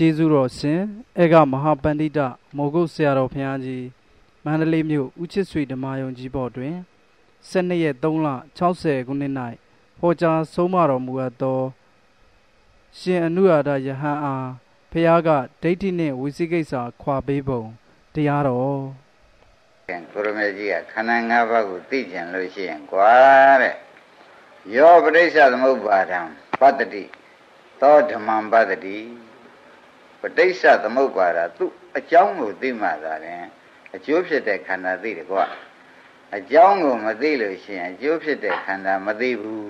ကျေးဇူးတော်ရှင်အေကမဟာပန္တိတမောဂုတ်ဆရာတော်ဘုရားကြီးမန္တလေးမြို့ဦးချစ်ဆွေဓမ္မယုံကြီးဘော်တွင်12ရက်3လ60ခုနှစ်၌ဟောကြားဆုံးမတော်မူအပ်သောရှင်အနုရာဒယဟန်အားဖះကဒိဋ္ဌိနှင့်ဝိသိကိစ္စခွာပေးပုံတရားတော်ကိုရမေကြီးကခန္ဓာ၅ပါးကိုသိကြလို့ရှိရင်ကွာတဲ့ယောပရိစ္ဆသမုပ္ပါဒံပတ္တိသောဓမ္မံပတ္တိ ပဋိစ္စသမုပ္ပါဒသူ့အကြောင်းကိုသိမှသာရင်အကျိုးဖြစ်တဲ့ခန္ဓာသိတယ်ကွာအကြောင်းကိုမသိလို့ရှိရင်အကျိုးဖြစ်တဲ့ခန္ဓာမသိဘူး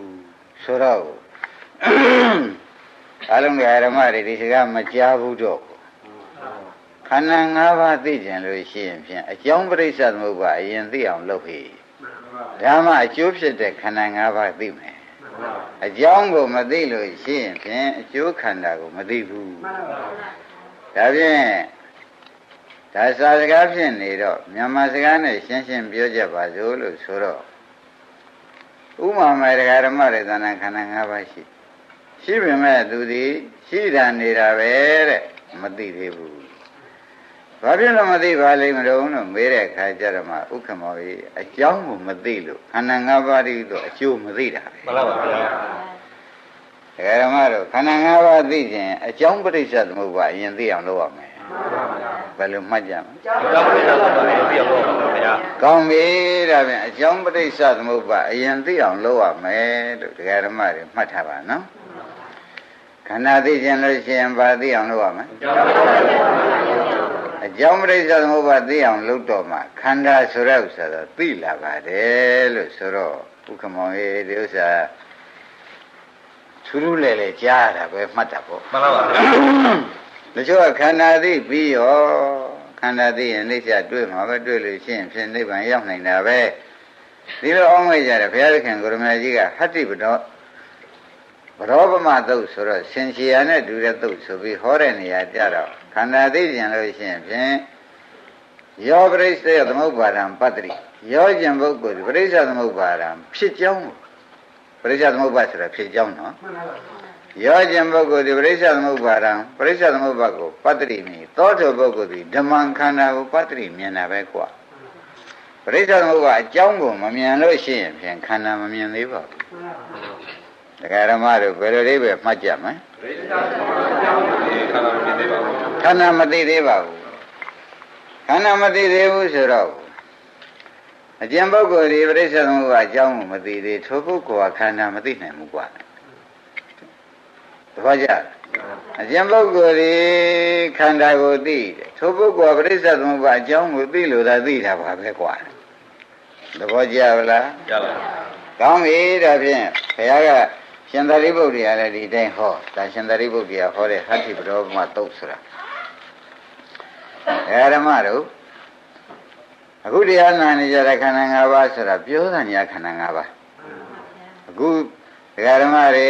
ဆိုတော့အလုံးကဓမ္မတွေဒီစကားမကြားဘူးတော့ခန္ဓာ၅ပါးသိကြလို့ရှိရင်ဖြင့်အကြောင်းပရိစ္ဆသမုပ္ပါအရင်သိအောင်လုပ်ဟိဒါမှအကျိုးဖြစ်တဲ့ခန္ဓာ၅ပါးသိမယ် အကြောင်းကိုမသိလို့ရှိရင်ဖြင့်အကျိုးခန္ဓာကိုမသိဘူးဒါဖြင့်ဒါစာစကားဖြစ်နေတော့မြန်မာစကားနဲ့ရှင်းရှင်းပြောကြပါစို့လို့ဆိုတော့ဥမာမဲ့တရားဓမ္မတွေသဏ္ဍာန်ခန္ဓာ၅ပါးရှိရှိပေမဲ့သူဒီရှိတာနေတာပဲတဲ့မသိသေးဘူး ဘာဖြစ်လို့မသိပါလိမ့်မလို့လို့မေးတဲ့အခါကျတော့မှဥက္ကမောကြီးအကြောင်းကိုမသိလို့ခန္ဓာ၅ပါးတည်းတော့အကျိုးမသိတာပဲမှန်ပါပါဗျာဓမ္မတို့ခန္ဓာ၅ပါးသိခြင်းအကြောင်းပရိစ္ဆေသမုပ္ပါအရင်သိအောင်လုပ်ရမယ်ဘယ်လိုမှတ်ကြမလဲအကြောင်းပရိစ္ဆေသမုပ္ပါအရင်သိအောင်လုပ်ရမယ်ဗျာကောင်းပြီဒါဖြင့်အကြောင်းပရိစ္ဆေသမုပ္ပါအရင်သိအောင်လုပ်ရမယ်လို့ဓမ္မတွေမှတ်ထားပါနော်ခန္ဓာသိခြင်းလို့ရှိရင်ဘာသိအောင်လုပ်ရမလဲအကြောင်းပရိစ္ဆေသမုပ္ပါ သိအောင်လုပ်တော့မှခန္ဓာဆိုတဲ့ဥစ္စာတော့သိလာပါတယ်လို့ဆိုတော့ဥက္ကမောင်ရေးဒီဥစ္စာထူးထူးလဲလဲကြားရတာပဲမှတ်တာပေါ့မှန်ပါပါတချို့ကခန္ဓာသိပြီးရောခန္ဓာသိရင်နှိစ္စတွေ့မှာပဲတွေ့လို့ရှိရင်ဖြင့်နိဗ္ဗာန်ရောက်နိုင်တာပဲဒီလိုအောင်းမိကြတယ်ဘုရားသခင်ကိုရမကြီးကဟတ္တိပတော် ဘရောပမသုတ်ဆိုတော့ဆင်ချီယာနဲ့တူတဲ့သုတ်ဆိုပြီးဟောတဲ့နေရာကြတော့ခန္ဓာသိကျင်လို့ရှိရင်ဖြင့်ယောပရိစ္ဆေသမုပ္ပါဒံပတ္တိယောကျင်ပုဂ္ဂိုလ်ပရိစ္ဆေသမုပ္ပါဒံဖြစ်ကြောင်းပရိစ္ဆေသမုပ္ပါဆိုတာဖြစ်ကြောင်းနော်ယောကျင်ပုဂ္ဂိုလ်ဒီပရိစ္ဆေသမုပ္ပါဒံပရိစ္ဆေသမုပ္ပါကိုပတ္တိမြည်သောတောပုဂ္ဂိုလ်ဒီဓမ္မခန္ဓာကိုပတ္တိမြင်တာပဲကွာပရိစ္ဆေသမုပ္ပါအကြောင်းကိုမမြင်လို့ရှိရင်ဖြင့်ခန္ဓာမမြင်သေးပါဘူး တရားဓမ္မတို့ဘယ်လိုလေးပဲမှတ်ကြမလဲခန္ဓာမသိသေးပါဘူးခန္ဓာမသိသေးဘူးဆိုတော့အကျင့်ပုဂ္ဂိုလ်ဒီပြိဿသမုပ္ပါအကြောင်းကိုမသိသေးထိုပုဂ္ဂိုလ်ကခန္ဓာမသိနိုင်ဘူးကွာတပည့်ကြအကျင့်ပုဂ္ဂိုလ်ဒီခန္ဓာကိုသိတယ်ထိုပုဂ္ဂိုလ်ကပြိဿသမုပ္ပါအကြောင်းကိုသိလို့သာသိတာပါပဲကွာသဘောကျပါလားကျပါပါကောင်းပြီဒါဖြင့်ဘုရားက ရှင်သာရိပုတ္တရာလည်းဒီတိုင်းဟောဒါရှင်သာရိပုတ္တရာဟောတဲ့ဟတ္တိပရောမတုတ်ဆိုတာအဲဓမ္မတို့အခုတရားနာနေကြတဲ့ခန္ဓာ၅ပါးဆိုတာပြောတာညာခန္ဓာ၅ပါးအခုတရားဓမ္မတွေ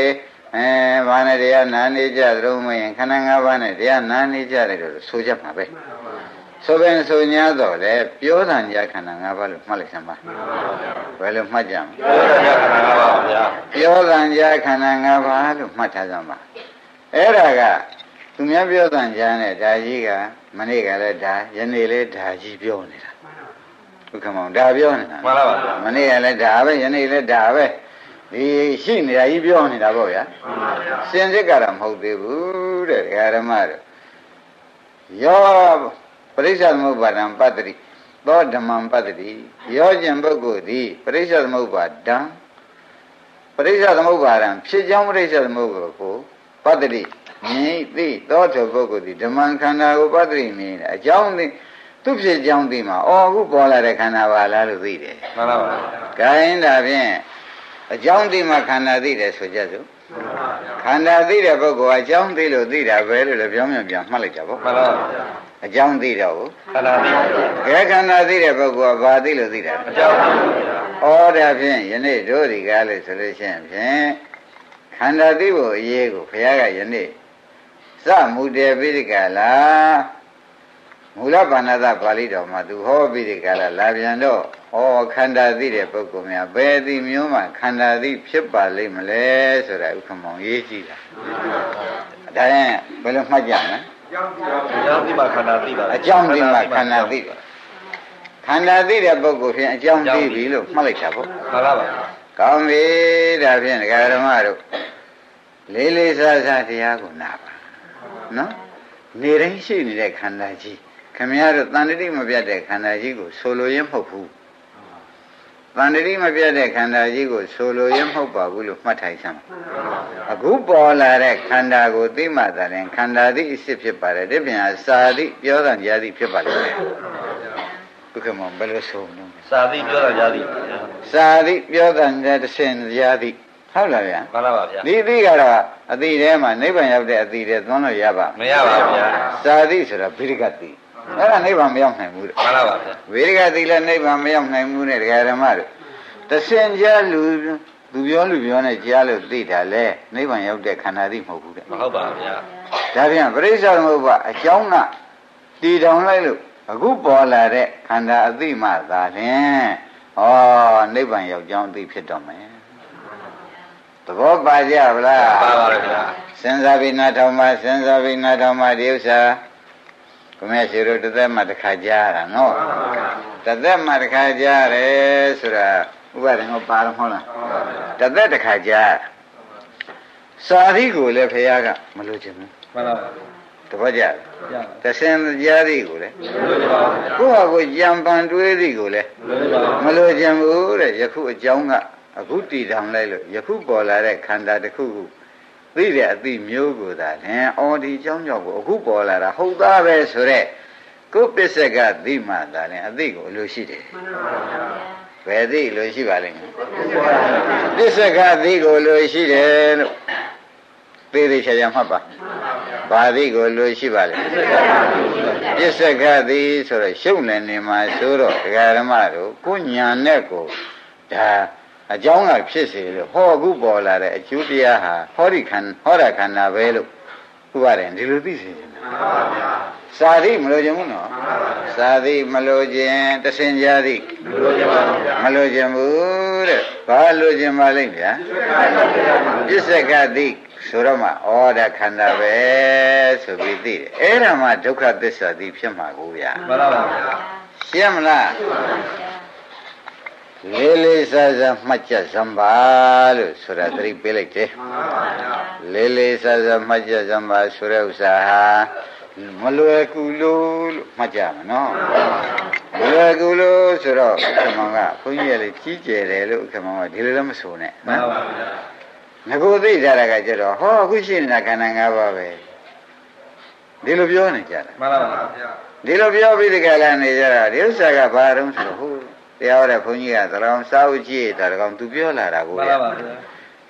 အဲဘာနဲ့တရားနာနေကြသလုံးမရင်ခန္ဓာ၅ပါးနဲ့တရားနာနေကြတယ်လို့ဆိုကြမှာပဲဆိုပင်ဆို냐တော့လေပြောတာညာခန္ဓာ၅ပါးလို့မှတ်လိုက်စမ်းပါဘယ်လိုမှတ်ကြမလဲပြောတာညာခန္ဓာ၅ပါး လို့မှတ်ထားကြမှာအဲ့ဒါကသူများပြောတာညာနဲ့ဒါကြီးကမနေ့ကလည်းဒါယနေ့လည်းဒါကြီးပြောနေတာဘုခမောင်ဒါပြောနေတာမှန်ပါပါမနေ့ကလည်းဒါပဲယနေ့လည်းဒါပဲဒီရှိနေတာကြီးပြောနေတာပေါ့ဗျာစင်စစ်ကတော့မဟုတ်သေးဘူးတဲ့ဓမ္မတို့ယောပရိစ္ဆသမုပ္ပါဒံပတ္တိသောဓမ္မံပတ္တိယောကျင်ပုဂ္ဂိုလ်သည်ပရိစ္ဆသမုပ္ပါဒံ ပရိစ္ဆသမုပ္ပါဒံဖြစ်ကြောင်းပရိစ္ဆသမုပ္ပါကိုပတ္တိမြင်သိသောထိုပုဂ္ဂိုလ်သည်ဓမ္မံခန္ဓာကိုပတ္တိမြင်တယ်အကြောင်းသိသူဖြစ်ကြောင်းသိမှာအော်အခုပေါ်လာတဲ့ခန္ဓာပါလားလို့သိတယ်မှန်ပါပါ။ခိုင်းဒါဖြင့်အကြောင်းသိမှခန္ဓာသိတယ်ဆိုကြစို့ခန္ဓာသိတဲ့ပုဂ္ဂိုလ်အကြောင်းသိလို့သိတာပဲလို့လည်းပြောင်းပြန်ပြန်မှတ်လိုက်တာပေါ့မှန်ပါပါ အကြောင်းသိတော့ဘူးခန္ဓာသိကဲခန္ဓာသိတဲ့ပုဂ္ဂိုလ်ကဘာသိလို့သိတာအကြောင်းသိဩဒါဖြင့်ယနေ့တို့ဒီကားလို့ဆိုလို့ရှိရင်ဖြင့်ခန္ဓာသိဖို့အရေးကိုဘုရားကယနေ့စမှုတေပိဋကလာမူလဗန္နသပါဠိတော်မှာသူဟောပြီးဒီကလာလာပြန်တော့ဩခန္ဓာသိတဲ့ပုဂ္ဂိုလ်များဘယ်သည်မျိုးမှခန္ဓာသိဖြစ်ပါလိမ့်မလဲဆိုတာဥက္ကမောင်ရေးကြည့်တာဒါရင်ဘယ်လိုမှတ်ကြမလဲ ကြောင်းသိမှခန္ဓာသိပါအကြောင်းသိမှခန္ဓာသိတယ်ခန္ဓာသိတဲ့ပုဂ္ဂိုလ်ဖြင့်အကြောင်းသိပြီလို့မှတ်လိုက်တာပေါ့မှန်ပါပါကောင်းပြီဒါဖြင့်ဒကာဓမ္မတို့လေးလေးစားစားတရားကိုနာပါနော်နေတိုင်းရှိနေတဲ့ခန္ဓာကြီးခမည်းတော်တန်တတိမပြတ်တဲ့ခန္ဓာကြီးကိုဆိုလိုရင်မဟုတ်ဘူး တန်တတိမပြတ်တဲ့ခန္ဓာကြီးကိုဆိုလိုရင်မဟုတ်ပါဘူးလို့မှတ်ထိုင်စမ်းအခုပေါ်လာတဲ့ခန္ဓာကိုသိမှသာရင်ခန္ဓာသည်အစ်စ်ဖြစ်ပါတယ်ဒီပြန်စာသည်ပြောတာကြားသည်ဖြစ်ပါလိမ့်မယ်ဘုခမောဘယ်လိုဆိုမလဲစာသိပြောတာကြားသိစာသည်ပြောတာနဲ့တစ်ဆင့်ကြားသည်ဟုတ်လားဗျာမှန်ပါပါဗျာဒီသိကတော့အတိထဲမှာနိဗ္ဗာန်ရောက်တဲ့အတိထဲသွန်းလို့ရပါမရပါဘူးဗျာစာသည်ဆိုတာဗိရိကတိ အဲ့ဒါနိဗ္ဗာန်မရောက်နိုင်ဘူးတဲ့မှန်ပါပါဗျာဗိရိကတိလည်းနိဗ္ဗာန်မရောက်နိုင်ဘူးနဲ့ဒကာဓမ္မတို့တစ်ဆင့်ကြားလူသူပြောလူပြောနဲ့ကြားလို့သိတာလေနိဗ္ဗာန်ရောက်တဲ့ခန္ဓာသိမဟုတ်ဘူးတဲ့မဟုတ်ပါဘူးဗျာဒါပြန်ပရိစ္ဆေသမုပ္ပါအကြောင်းကတည်တောင်လိုက်လို့အခုပေါ်လာတဲ့ခန္ဓာအသိမှသာလျှင်ဩနိဗ္ဗာန်ရောက်ကြောင်းသိဖြစ်တော့မယ်သဘောပါကြဗလားပါပါလေဗျာစဉ်းစားပြီးနားထောင်မှစဉ်းစားပြီးနားထောင်မှဒီဥစ္စာ ကိုမြတ်ရှိတို့တစ်သက်မှတစ်ခါကြားရတာနော်တစ်သက်မှတစ်ခါကြားတယ်ဆိုတာဥပဒေကပါလို့မဟုတ်လားတစ်သက်တစ်ခါကြားစာရီကိုလည်းဖះကမလို့ခြင်းဘူးမှန်ပါပါတပည့်ကြရပါတဆင်ကြားသည်ကိုလည်းလို့ပါဗျာကိုယ့်ဟာကိုယ်ကြံပန်တွေးသည်ကိုလည်းလို့ပါမလို့ခြင်းဘူးတဲ့ယခုအကြောင်းကအခုတည်ထောင်လိုက်လို့ယခုပေါ်လာတဲ့ခန္ဓာတစ်ခုခု သိတဲ့အသည့်မျိုးကိုသာလင်အော်ဒီအကြောင်းကြောင့်ကိုအခုပေါ်လာတာဟုတ်သားပဲဆိုတော့ကိုယ်ပစ္စက်ကသိမှသာလင်အသိကိုအလိုရှိတယ်ဘယ်သိလိုရှိပါလိမ့်မယ်ပစ္စက်ကသိကိုလိုရှိတယ်လို့သိသိချာချာမှတ်ပါဘာသိကိုလိုရှိပါလဲပစ္စက်ကသိဆိုတော့ရှုပ်နေနေမှာဆိုတော့ဒကာဓမ္မတို့ကိုညာနဲ့ကိုဒါ အကြောင်းကဖြစ်စေလို့ဟောအခုပေါ်လာတဲ့အကျိုးတရားဟာဟောဒီခန္ဟောတာခန္ဓာပဲလို့ဥပါတယ်ဒီလိုသိစေချင်တာစာသိမလို့ခြင်းဘူးနော်စာသိမလို့ခြင်းတဆင်ကြသိလို့ရပါဗျာမလို့ခြင်းဘူးတဲ့ဘာလို့ခြင်းပါလိမ့်ဗျာပစ္စကတိဆိုတော့မှဩဒါခန္ဓာပဲဆိုပြီးသိတယ်အဲ့ဒါမှဒုက္ခသစ္စာသိဖြစ်မှာကိုဗျာမှန်ပါပါဗျာရှင်းမလား လေးလေးစားစားမှတ်ချက်စမ်းပါလို့ဆိုတာသတိပေးလိုက်တယ်လေးလေးစားစားမှတ်ချက်စမ်းပါဆိုတဲ့ဥစ္စာဟာမလွယ်ကူလို့လို့မှတ်ကြမှာနော်မလွယ်ကူလို့ဆိုတော့ခမောင်ကဘုန်းကြီးကလည်းကြီးကျယ်တယ်လို့ခမောင်ကဒီလိုလည်းမဆိုနဲ့မှန်နော်ပါဗျာငကိုသိကြတာကကြတော့ဟောအခုရှိနေတာခန္ဓာ၅ပါးပဲဒီလိုပြောနေကြတာမှန်ပါပါဗျာဒီလိုပြောပြီးဒီကလာနေကြတာဒီဥစ္စာကဘာတုံးဆိုတော့ဟိုတ ရားဟောတဲ့ဘုန်းကြီးကသရောင်စာအုပ်ကြည့်တာကောင်သူပြောလာတာကိုမှန်ဗျာပါပါဗျာ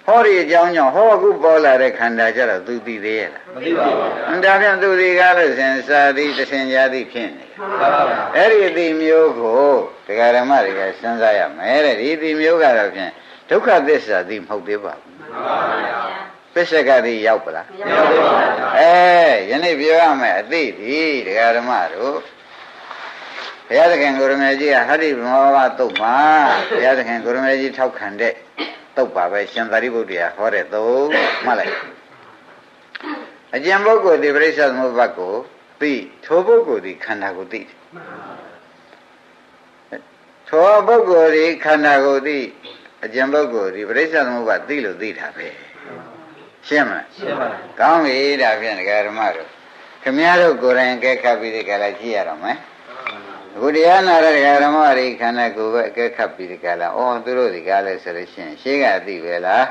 ဟောဒီအကြောင်းကြောင့်ဟောအခုပေါ်လာတဲ့ခန္ဓာကြတော့သူသိသေးရဲ့လားမသိပါဘူးဗျာအန္တာပြန်သူဒီကားလို့ရှင်စာသည်တရှင်ရာသည်ဖြစ်နေတယ်မှန်ပါပါအဲ့ဒီအတိမျိုးကိုတရားဓမ္မတွေကစဉ်းစားရမယ်တဲ့ဒီအတိမျိုးကတော့ဖြင့်ဒုက္ခသစ္စာသည်မဟုတ်သေးပါဘူးမှန်ပါဗျာပစ္စကတိရောက်ပလားမရောက်သေးပါဘူးဗျာအဲယနေ့ပြောရမယ်အသိဒီတရားဓမ္မတို့ ဘုရားသခင်ကိုရမေကြီးကဟတ္တိမောဘတုတ်မှာဘုရားသခင်ကိုရမေကြီးထောက်ခံတဲ့တုတ်ပါပဲရှင်သာရိပုတ္တရာဟောတဲ့တုတ်မှတ်လိုက်အကျဉ်ပုဂ္ဂိုလ်ဒီပရိစ္ဆေသမုပ္ပါဒ်ကိုသိထိုပုဂ္ဂိုလ်ဒီခန္ဓာကိုသိတယ်ထိုပုဂ္ဂိုလ်ဒီခန္ဓာကိုသိအကျဉ်ပုဂ္ဂိုလ်ဒီပရိစ္ဆေသမုပ္ပါဒ်သိလို့သိတာပဲရှင်းမလားရှင်းပါလားကောင်းပြီဒါဖြင့်ဒကာဓမ္မတို့ခမည်းတော်ကိုယ်တိုင်အကဲခတ်ပြီးဒီကလာကြည့်ရတော့မယ် အခုတရားနာတဲ့ဒကာဓမ္မတွေခန္ဓာကိုယ်ပဲအကဲခတ်ပြီးဒီကလာအော်သူတို့ဒီကလဲဆိုလို့ရှိရင်ရှေးကအသိပဲလား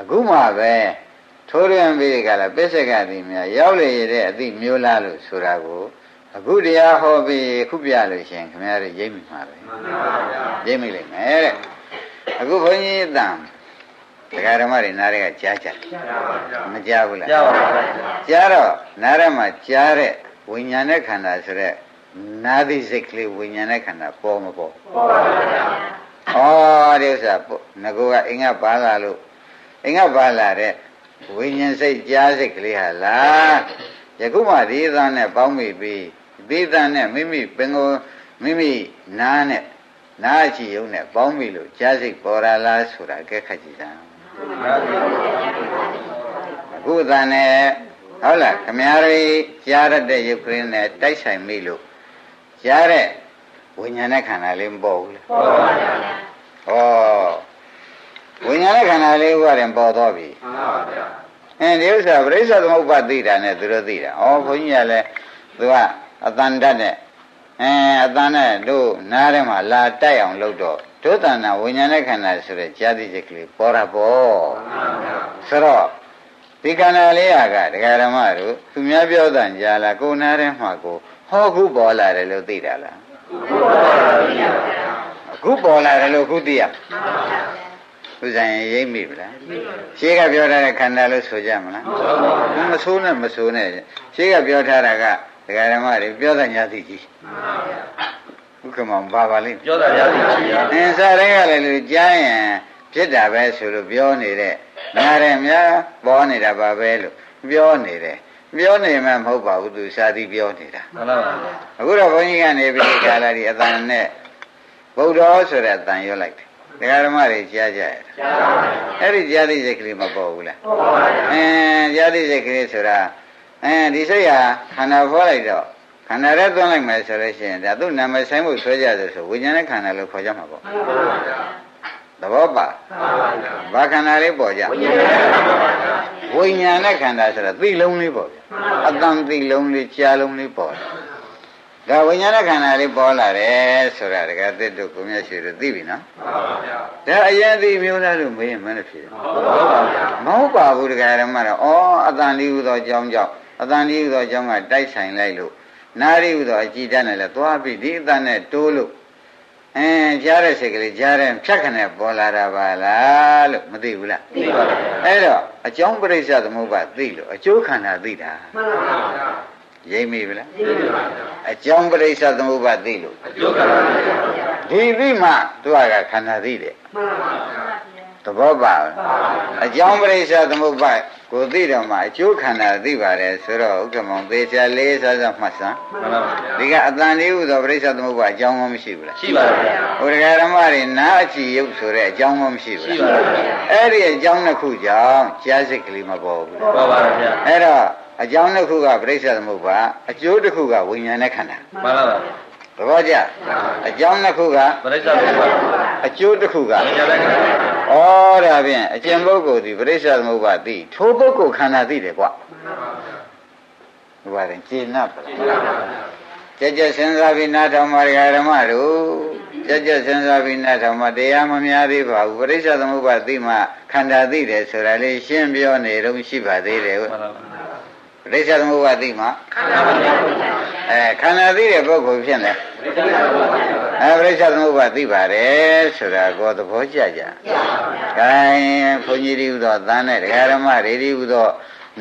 အခုမှပဲထိုးရံပြီးဒီကလာပစ္စကတိများရောက်လေရတဲ့အသိမျိုးလားလို့ဆိုတာကိုအခုတရားဟောပြီးခုပြလို့ရှိရင်ခမည်းတော်ရိပ်မိမှာပဲမှန်ပါဗျာရိပ်မိလိမ့်မယ်တဲ့အခုဘုန်းကြီးအတန်ဒကာဓမ္မတွေနားတွေကကြားကြတယ်ရပါဗျာမကြားဘူးလားရပါဗျာကြားတော့နားရမှာကြားတဲ့ဝိညာဉ်နဲ့ခန္ဓာဆိုတဲ့ နာသီစိတ်ကလေးဝိညာဉ်နဲ့ခန္ဓာပေါ်မပေါ်ပေါ်ပါဗျာဩဒီဥစ္စာပေါ့ငကိုကအင်္ဂပါလာလို့အင်္ဂပါလာတဲ့ဝိညာဉ်စိတ်ကြားစိတ်ကလေးဟာလားယခုမှဒီသားနဲ့ပေါင်းမိပြီးဒီသားနဲ့မိမိပင်ကိုမိမိနားနဲ့နားချီယုံနဲ့ပေါင်းမိလို့ကြားစိတ်ပေါ်လာလားဆိုတာအကဲခတ်ကြည့်စမ်းမှန်ပါဗျာအခုသားနဲ့ဟုတ်လားခမည်းတော်ကြားရတဲ့ရုပ်ကလေးနဲ့တိုက်ဆိုင်မိလို့ ကြားတဲ့ဝိညာဉ်နဲ့ခန္ဓာလေးမပေါ်ဘူးလေပေါ်ပါဗျာဩဝိညာဉ်နဲ့ခန္ဓာလေးကတည်းပေါ်တော့ပြီမှန်ပါဗျာအဲဒီဥစ္စာပရိစ္ဆေသမုပ္ပါသိတာနဲ့သူတို့သိတာဩဘုန်းကြီးကလည်းသူကအတန်တတ်နဲ့အဲအတန်နဲ့တို့နားထဲမှာလာတိုက်အောင်လုပ်တော့တို့တဏ္ဍဝိညာဉ်နဲ့ခန္ဓာဆိုတဲ့ကြာတိချက်ကလေးပေါ်တာပေါ့မှန်ပါဗျာဆိုတော့ဒီခန္ဓာလေးဟာကဒကာဓမ္မတို့သူများပြောတဲ့ကြားလားကိုယ်နာထဲမှာကို ဟောခုပေါ်လာတယ်လို့သိတာလားပေါ်ပါဗျာအခုပေါ်လာတယ်လို့အခုသိရမှန်ပါဗျာဥဇာရင်ရိပ်မိဗလားရှင်းကပြောထားတဲ့ခန္ဓာလို့ဆိုကြမလားမဆိုးနဲ့မဆိုးနဲ့ရှင်းကပြောထားတာကဒကာဓမ္မတွေပြောတဲ့ညာသိကြီးမှန်ပါဗျာဥက္ကမောင်ဘာပါလိမ့်ပြောတာရသည်ကြီးဗျာအင်းစားတဲ့ကလည်းလူကြားရင်ဖြစ်တာပဲဆိုလို့ပြောနေတဲ့နားတယ်များပေါ်နေတာပါပဲလို့ပြောနေတယ် ပြောနေမှမဟုတ်ပါဘူးသူစာသည်ပြောနေတာမှန်ပါဗျာအခုတော့ဘုန်းကြီးကနေပြီးဒီကာလဒီအတန်နဲ့ဗုဒ္ဓောဆိုတဲ့အတန်ရွတ်လိုက်တယ်ဒကာဓမ္မတွေကြားကြရတာကြားပါဗျာအဲ့ဒီကြားသိစိတ်ကလေးမပေါ်ဘူးလားပေါ်ပါဗျာအင်းကြားသိစိတ်ကလေးဆိုတာအင်းဒီစိတ်ဟာခန္ဓာဖော်လိုက်တော့ခန္ဓာရဲသွန်းလိုက်မယ်ဆိုလို့ရှိရင်ဒါသူ့နာမည်ဆိုင်မှုဆွဲကြတယ်ဆိုဝိညာဉ်နဲ့ခန္ဓာလို့ခေါ်ကြမှာပေါ့မှန်ပါဗျာသဘောပါမှန်ပါဗျာဘာခန္ဓာလေးပေါ်ကြဝိညာဉ်နဲ့မှန်ပါဗျာ ဝိညာဉ်နဲ့ခန္ဓာဆိုတာသိလုံးလေးပေါ့ဗျအတန်သိလုံးလေးကြားလုံးလေးပေါ်တယ်ဒါဝိညာဉ်နဲ့ခန္ဓာလေးပေါ်လာတယ်ဆိုတာတကယ်သစ်တို့ကိုမြတ်ရှိတို့သိပြီနော်မှန်ပါဗျာဒါအရင်သိမျိုးလားလို့မေးရင်မနဲ့ဖြစ်တယ်ဟုတ်ပါဗျာမဟုတ်ပါဘူးတရားဓမ္မတော့ဩအတန်ဒီဟုသောအကြောင်းကြောင့်အတန်ဒီဟုသောအကြောင်းကတိုက်ဆိုင်လိုက်လို့နာရီဟုသောအကြည်တတ်နဲ့လဲသွားပြီးဒီအတန်နဲ့တိုးလို့ အင်းကြားတဲ့စိတ်ကလေးကြားတဲ့ဖြတ်ခနဲ့ပေါ်လာတာပါလားလို့မသိဘူးလားသိပါဗျာအဲ့တော့အကြောင်းပရိစ္ဆသမုပ္ပါသိလို့အကျိုးခန္ဓာသိတာမှန်ပါဗျာရိပ်မိပြီလားသိပါဗျာအကြောင်းပရိစ္ဆသမုပ္ပါသိလို့အကျိုးကလည်းဗျာဒီသိမှသူကခန္ဓာသိတယ်မှန်ပါဗျာ သဘောပါလားမှန်ပါဗျာအကြောင်းပရိစ္ဆသမုပ္ပါကိုသိတော့မှအကျိုးခန္ဓာသိပါတယ်ဆိုတော့ဥက္ကမောင်သေချာလေးစားစားမှတ်စမ်းမှန်ပါဗျာဒီကအတန်လေးဟုသောပရိစ္ဆသမုပ္ပါအကြောင်းမှမရှိဘူးလားရှိပါဗျာဟိုဒကာဓမ္မတွေနားအချီရုပ်ဆိုတဲ့အကြောင်းမှမရှိဘူးရှိလားပါဗျာအဲ့ဒီအကြောင်းတစ်ခုကြောင့်ကြားစိတ်ကလေးမပေါ်ဘူးပေါ်ပါဗျာအဲ့တော့အကြောင်းတစ်ခုကပြိဿသမုပ္ပါအကျိုးတစ်ခုကဝိညာဉ်နဲ့ခန္ဓာမှန်ပါဗျာ သဘောကျအကြောင်းတစ်ခုကပရိစ္ဆေသမုပ္ပါအကျိုးတစ်ခုကဝိညာဉ်နဲ့ခန္ဓာဩဒါဖြင့်အကျင့်ပုဂ္ဂိုလ်ဒီပြိဿသမုပ္ပါသိထိုပုဂ္ဂိုလ်ခန္ဓာသိတယ်ကွဒီပါတယ်ကျင့်납ပါလားကြက်ကြက်စဉ်းစားပြီးနားထောင်ပါရဓမ္မတို့ကြက်ကြက်စဉ်းစားပြီးနားထောင်မှတရားမများသေးပါဘူးပြိဿသမုပ္ပါသိမှခန္ဓာသိတယ်ဆိုတာလေးရှင်းပြောနေတော့ရှိပါသေးတယ်မှန်ပါဗျာ ပရိစ္ဆေသမုပ္ပါသိမှခန္ဓာပါဗျာအဲခန္ဓာသိတဲ့ပုဂ္ဂိုလ်ဖြစ်နေပရိစ္ဆေသမုပ္ပါဗျာအဲပရိစ္ဆေသမုပ္ပါသိပါတယ်ဆိုတာကိုသဘောကျကြ။ဒါရင်ဘုန်းကြီးတွေဟူသောသမ်းတဲ့ဒကာရမတွေတွေဟူသော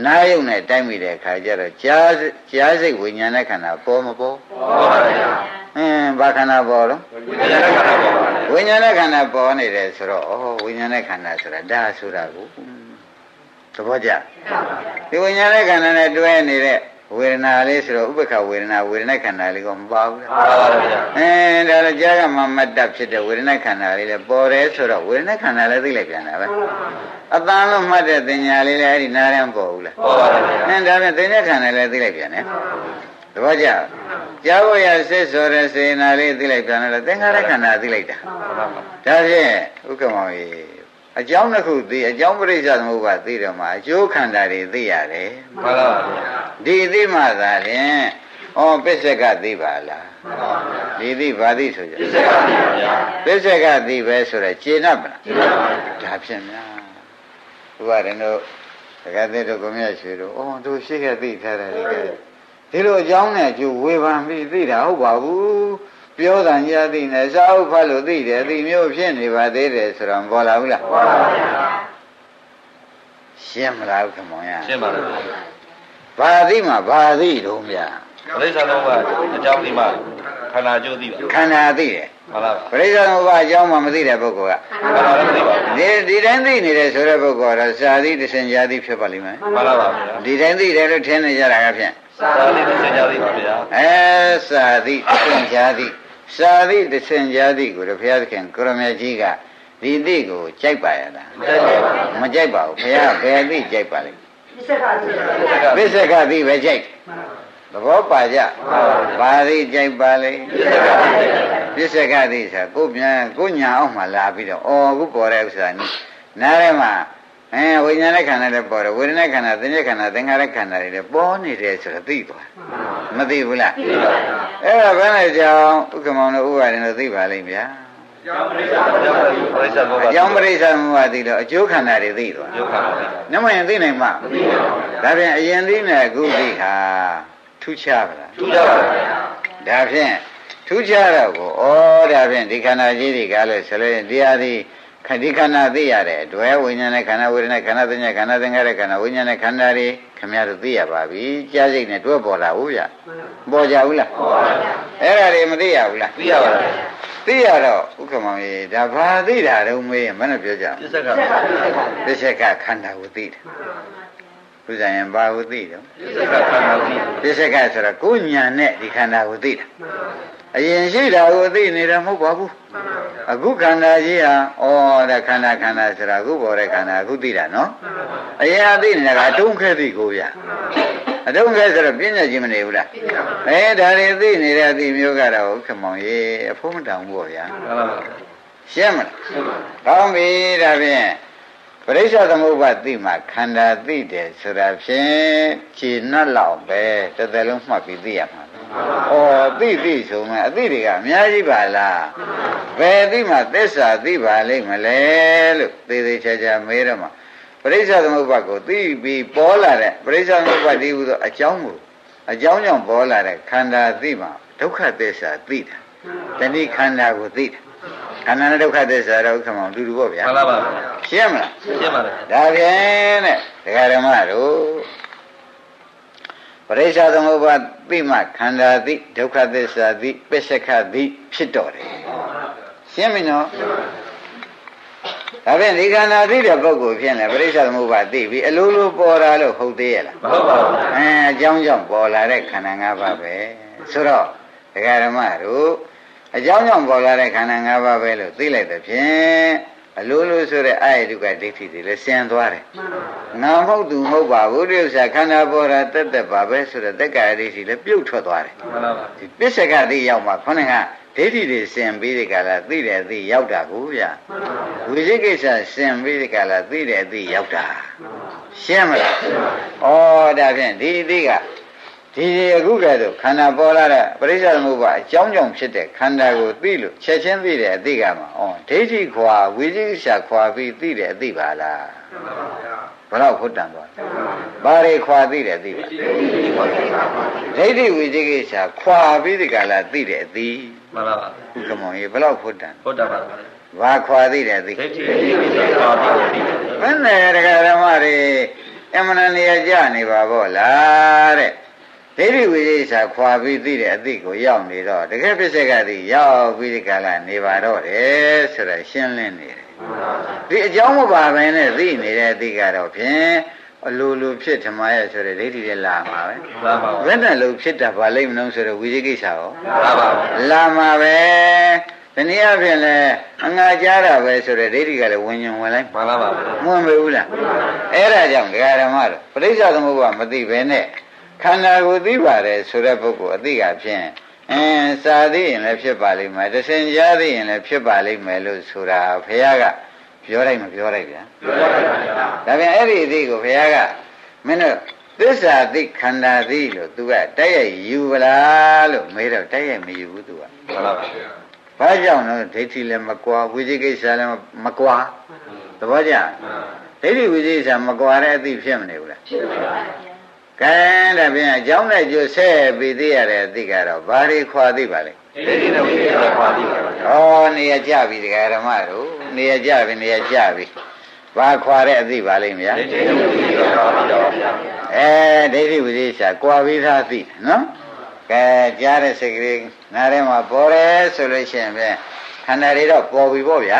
နာယုံနဲ့တိုက်မိတဲ့အခါကျတော့ကြားကြားစိတ်ဝိညာဉ်နဲ့ခန္ဓာပေါ်မပေါ်ပေါ်ပါဗျာအင်းဘာခန္ဓာပေါ်တော့ဝိညာဉ်နဲ့ခန္ဓာပေါ်ပါဗျာဝိညာဉ်နဲ့ခန္ဓာပေါ်နေတယ်ဆိုတော့ဩဝိညာဉ်နဲ့ခန္ဓာဆိုတာဒါဆိုတာကို သဘောကျဒီဝိညာဉ်နဲ့ခန္ဓာနဲ့တွဲနေတဲ့ဝေဒနာလေးဆိုတော့ဥပ္ပခဝေဒနာဝေဒနာခန္ဓာလေးကမပါဘူးလားပေါ်ပါဗျာအဲဒါလည်းကြားကမှမတ်တပ်ဖြစ်တဲ့ဝေဒနာခန္ဓာလေးလည်းပေါ်တယ်ဆိုတော့ဝေဒနာခန္ဓာလည်းသိလိုက်ပြန်တာပဲအတန်လို့မှတ်တဲ့တင်ညာလေးလည်းအဲ့ဒီနားရန်ပေါ်ဘူးလားပေါ်ပါဗျာအဲဒါပြန်တင်ညာခန္ဓာလည်းသိလိုက်ပြန်တယ်တပည့်ကြကြားဖို့ရစိတ်ဆိုတဲ့စေနာလေးသိလိုက်ပြန်တယ်သင်္ခါရခန္ဓာသိလိုက်တာဒါဖြင့်ဥက္ကမောင်ကြီး အကြောင်းတစ်ခုသိအကြောင်းပရိစ္ဆေသမုပ္ပါသိတော့မှအကျိုးခန္ဓာတွေသိရတယ်မှန်ပါဗျာဒီသိမှသာလျှင်ဩပစ္စကသိပါလားမှန်ပါဗျာဒီသိဘာသိဆိုကြပစ္စေကပါဗျာပစ္စကသိပဲဆိုတော့ကျေနပ်မလားဒီပါဗျာဒါဖြင့်များဘုရားရင်တို့တက္ကသိတို့ကိုမြတ်ရွှေတို့အော်တို့ရှိခဲ့သိထားတယ်ဒီကဲဒီလိုအကြောင်းနဲ့ကျူဝေဖန်ပြီးသိတာဟုတ်ပါဘူး ပြောတာညာသိနေစာအုပ်ဖတ်လို့သိတယ်အသိမျိုးဖြစ်နေပါသေးတယ်ဆိုတော့မပေါ်လာဘူးလားပေါ်ပါဗျာရှင်းမလားခမောင်ရရှင်းပါလားဘာသိမှဘာသိတော့ဗျာပရိစ္ဆေသမုပ္ပါအကြောင်းဒီမှာခန္ဓာကျိုးသိပါခန္ဓာသိတယ်မှန်ပါဗျာပရိစ္ဆေသမုပ္ပါအကြောင်းမှမသိတဲ့ပုဂ္ဂိုလ်ကခန္ဓာလည်းမသိပါဘူးဒီဒီတိုင်းသိနေတဲ့ဆိုတဲ့ပုဂ္ဂိုလ်ကတော့စာသီးတစ်စင်ကြာသီးဖြစ်ပါလိမ့်မယ်မှန်ပါဗျာဒီတိုင်းသိတယ်လို့ထင်နေကြတာကဖြင့်သာလိသင်္ကြန်သိပါဗျာအဲစာသီးတစ်စင်ကြာသီး စာသီးတစ်စင်ကြာသီးကိုတော့ဘုရားသခင်ကိုရမေကြီးကဒီသီးကိုကြိုက်ပါရလားမကြိုက်ပါဘူးမကြိုက်ပါဘူးဘုရားဘယ်သီးကြိုက်ပါလိမ့်ပစ္စကသိပဲကြိုက်သဘောပါကြပါသိကြိုက်ပါလေပစ္စကသိဆိုကိုပြန်ကိုညာအောင်မှလာပြီးတော့အော်အခုပေါ်တဲ့ဥစ္စာနားထဲမှာ အဲဝိညာဉ်နဲ့ခန္ဓာလည်းပေါ်တယ်ဝေဒနာခန္ဓာသင်္ညခန္ဓာသင်္ခါရခန္ဓာတွေလည်းပေါ်နေတယ်ဆိုတော့သိသွားမသိဘူးလားအဲ့ဒါဘယ်နဲ့ကြောင့်ဥက္ကမောင်တို့ဥပါရင်တို့သိပါလိမ့်ဗျာပရိစ္ဆေဘောအကြောင်းပရိစ္ဆေဘဝသိတော့အကျိုးခန္ဓာတွေသိသွားယုတ်ခန္ဓာသိနမယင်သိနိုင်မှာမသိပါဘူးဒါဖြင့်အရင်သိနေအခုသိဟာထူးခြားပါလားထူးခြားပါဗျာဒါဖြင့်ထူးခြားတော့ကိုဩဒါဖြင့်ဒီခန္ဓာကြီးတွေကလည်းဆိုလို့ရင်တရားသည် ခန္ဒီခန္ဓာသိရတယ်တွဲဝိညာဉ်နဲ့ခန္ဓာဝေဒနာခန္ဓာသညာခန္ဓာသင်္ခါရခန္ဓာဝိညာဉ်နဲ့ခန္ဓာတွေခမရတို့သိရပါပြီကြားစိတ်နဲ့တွဲပေါ်လာဘူးဗျပေါ်ကြဘူးလားပေါ်ပါဗျအဲ့ဒါတွေမသိရဘူးလားသိရပါဗျသိရတော့ဥက္ကမောင်ကြီးဒါဘာသိတာတုံးမေးရင်ဘယ်နဲ့ပြောကြပစ္စကပစ္စကခန္ဓာကိုသိတယ် ဘုရားရင်ဘာကိုသိတယ်ပစ္စကခန္ဓာကိုသိပစ္စကဆိုတော့ကိုယ်ညာနဲ့ဒီခန္ဓာကိုသိတာအရင်ရှိတာကိုသိနေတာမဟုတ်ပါဘူးအခုခန္ဓာကြီးဟာဩတဲ့ခန္ဓာခန္ဓာဆိုတာအခုပေါ်တဲ့ခန္ဓာအခုသိတာနော်အရင်အသိနေတာကအတုံးခဲသိကိုဗျအတုံးခဲဆိုတော့ပြည့်ညတ်ခြင်းမနေဘူးလားအဲဒါတွေသိနေတဲ့အသိမျိုးကတော့ခမောင်ရေအဖို့မတောင်ဘူးဗျာရှင်းမလားကောင်းပြီဒါဖြင့် ပရိစ္ဆသမုပ္ပါသိမှခန္ဓာသိတယ်ဆိုတာဖြင့်ခြေနှက်လောက်ပဲတစ်သက်လုံးမှတ်ပြီးသိရမှာ။ဩသိသိဆိုမှအသိတွေကအများကြီးပါလား။ဘယ်သိမှသစ္စာသိပါလိမ့်မလဲလို့သေသေးချာချာမေးတော့မှပရိစ္ဆသမုပ္ပါကိုသိပြီးပေါ်လာတဲ့ပရိစ္ဆသမုပ္ပါသိဟုသောအကြောင်းကိုအကြောင်းကြောင့်ပေါ်လာတဲ့ခန္ဓာသိမှဒုက္ခသစ္စာသိတာ။တဏိခန္ဓာကိုသိတာ။ ခန္ဓာနဲ့ဒုက္ခသစ္စာတော့ဥက္ကမောင်တူတူပေါ့ဗျာ။မှန်ပါပါ။ရှင်းမလား။ရှင်းပါတယ်။ဒါဖြင့်တဲ့ဒကာဓမ္မတို့ပရိစ္ဆာသမုပ္ပါသိမှခန္ဓာသိဒုက္ခသစ္စာသိပစ္စကသိဖြစ်တော်တယ်ရှင်းပြီနော်ဒါဖြင့်ဒီခန္ဓာသိတဲ့ပုဂ္ဂိုလ်ဖြစ်နေပရိစ္ဆာသမုပ္ပါသိပြီအလိုလိုပေါ်လာလို့ဟုတ်သေးရဲ့လားမဟုတ်ပါဘူးအဲအကြောင်းကြောင့်ပေါ်လာတဲ့ခန္ဓာ၅ပါးပဲဆိုတော့ဒကာဓမ္မတို့ အကြောင်းကြောင့်ပေါ်လာတဲ့ခန္ဓာ၅ပါးပဲလို့သိလိုက်တဲ့ဖြင့်အလိုလိုဆိုတဲ့အာယတုကဒိဋ္ဌိတွေလည်းဆင်းသွားတယ်ငါမဟုတ်သူမဟုတ်ပါဘူးဒီဥစ္စာခန္ဓာပေါ်တာတက်တက်ပါပဲဆိုတဲ့တက္ကရာဒိဋ္ဌိလည်းပြုတ်ထွက်သွားတယ်မှန်ပါပါဒီပစ္စကတိရောက်မှခொနဲ့ကဒိဋ္ဌိတွေဆင်ပြီးဒီကလာသိတယ်သိရောက်တာကိုဗျဝိသိကိစ္စဆင်ပြီးဒီကလာသိတယ်သိရောက်တာရှင်းမလားဩဒါဖြင့်ဒီအသိက ဒီအခုကဲတော့ခန္ဓာပေါ်လာတဲ့ပရိစ္ဆေသမုပ္ပါအကြောင်းကြောင့်ဖြစ်တဲ့ခန္ဓာကိုသိလို့ချက်ချင်းသိတဲ့အသိကမှာဩဒိဋ္ဌိခွာဝိသိကိစ္စခွာပြီးသိတဲ့အသိပါလားဘယ်တော့ဖွတ်တန်သွားဘာတွေခွာသိတဲ့အသိပါဒိဋ္ဌိဝိသိကိစ္စခွာပြီးဒီကလာသိတဲ့အသိမှန်ပါပါဥက္ကမောကြီးဘယ်တော့ဖွတ်တန်ဖွတ်တန်ပါဘာခွာသိတဲ့အသိဒိဋ္ဌိဝိသိကိစ္စခွာပြီးသိတဲ့ဘယ်နဲ့တရားဓမ္မတွေအမှန်တရားကြနေပါဗောလားတဲ့ ဒိဋ္ဌိဝိသေစာခွာပြီးသိတဲ့အသိကိုရောက်နေတော့တကယ်ပြစ္ဆေကသိရောက်ပြီးဒီကလာနေပါတော့တယ်ဆိုတော့ရှင်းလင်းနေတယ်ဒီအကြောင်းမပါဘဲနဲ့သိနေတဲ့အသိကတော့ဖြင့်အလိုလိုဖြစ်ထမရဲ့ဆိုတဲ့ဒိဋ္ဌိတွေလာမှာပဲလာပါဘူးဘယ်နဲ့လို့ဖြစ်တာဗာလိမ့်မလို့ဆိုတော့ဝိသေကိစ္စရောလာပါဘူးလာမှာပဲဒီနည်းအားဖြင့်လဲအငါကြားတာပဲဆိုတဲ့ဒိဋ္ဌိကလည်းဝิญဉ်ဝင်လိုက်မှန်ပါပါမဝင်ဘူးလားအဲ့ဒါကြောင့်ဒကာဓမ္မတို့ပရိစ္ဆသမုပ္ပါမသိဘဲနဲ့ ခန္ဓာကိုသိပါတယ်ဆိုတဲ့ပုဂ္ဂိုလ်အသိကဖြင့်အင်းစာသိရင်လည်းဖြစ်ပါလိမ့်မယ်တဆင်ကြားသိရင်လည်းဖြစ်ပါလိမ့်မယ်လို့ဆိုတာဘုရားကပြောလိုက်မပြောလိုက်ဗျာပြောလိုက်ပါဗျာဒါပြန်အဲ့ဒီအသိကိုဘုရားကမင်းတို့သစ္စာသိခန္ဓာသိလို့ तू ကတိုက်ရိုက်ယူပလားလို့မေးတော့တိုက်ရိုက်မယူဘူး तू ကမှန်ပါဗျာဘာကြောင့်လဲဒိဋ္ဌိလည်းမကွာဝိသိကိစ္စလည်းမကွာသဘောကျဒိဋ္ဌိဝိသိကိစ္စမကွာတဲ့အသိဖြစ်မနေဘူးလားဖြစ်ပါဗျာ ကဲဒါဖြင့်အကြောင်းနဲ့ကျိုးဆက်ပြီးသိရတဲ့အသိကတော့ဘာတွေခွာသိပါလဲဒိဋ္ဌိနဲ့ဝိသေကခွာသိပါဩနေရကြပြီတရားဓမ္မတို့နေရကြပြီနေရကြပြီဘာခွာတဲ့အသိပါလိမ့်မလားဒိဋ္ဌိနဲ့ဝိသေကခွာသိတော့ဗျာအဲဒိဋ္ဌိဝိသေရှာကွာပြီးသားသိနော်ကဲကြားတဲ့စိတ်ကလေးနားထဲမှာပေါ်တယ်ဆိုလို့ရှိရင်ဖြင့်ခန္ဓာတွေတော့ပေါ်ပြီပေါ့ဗျာ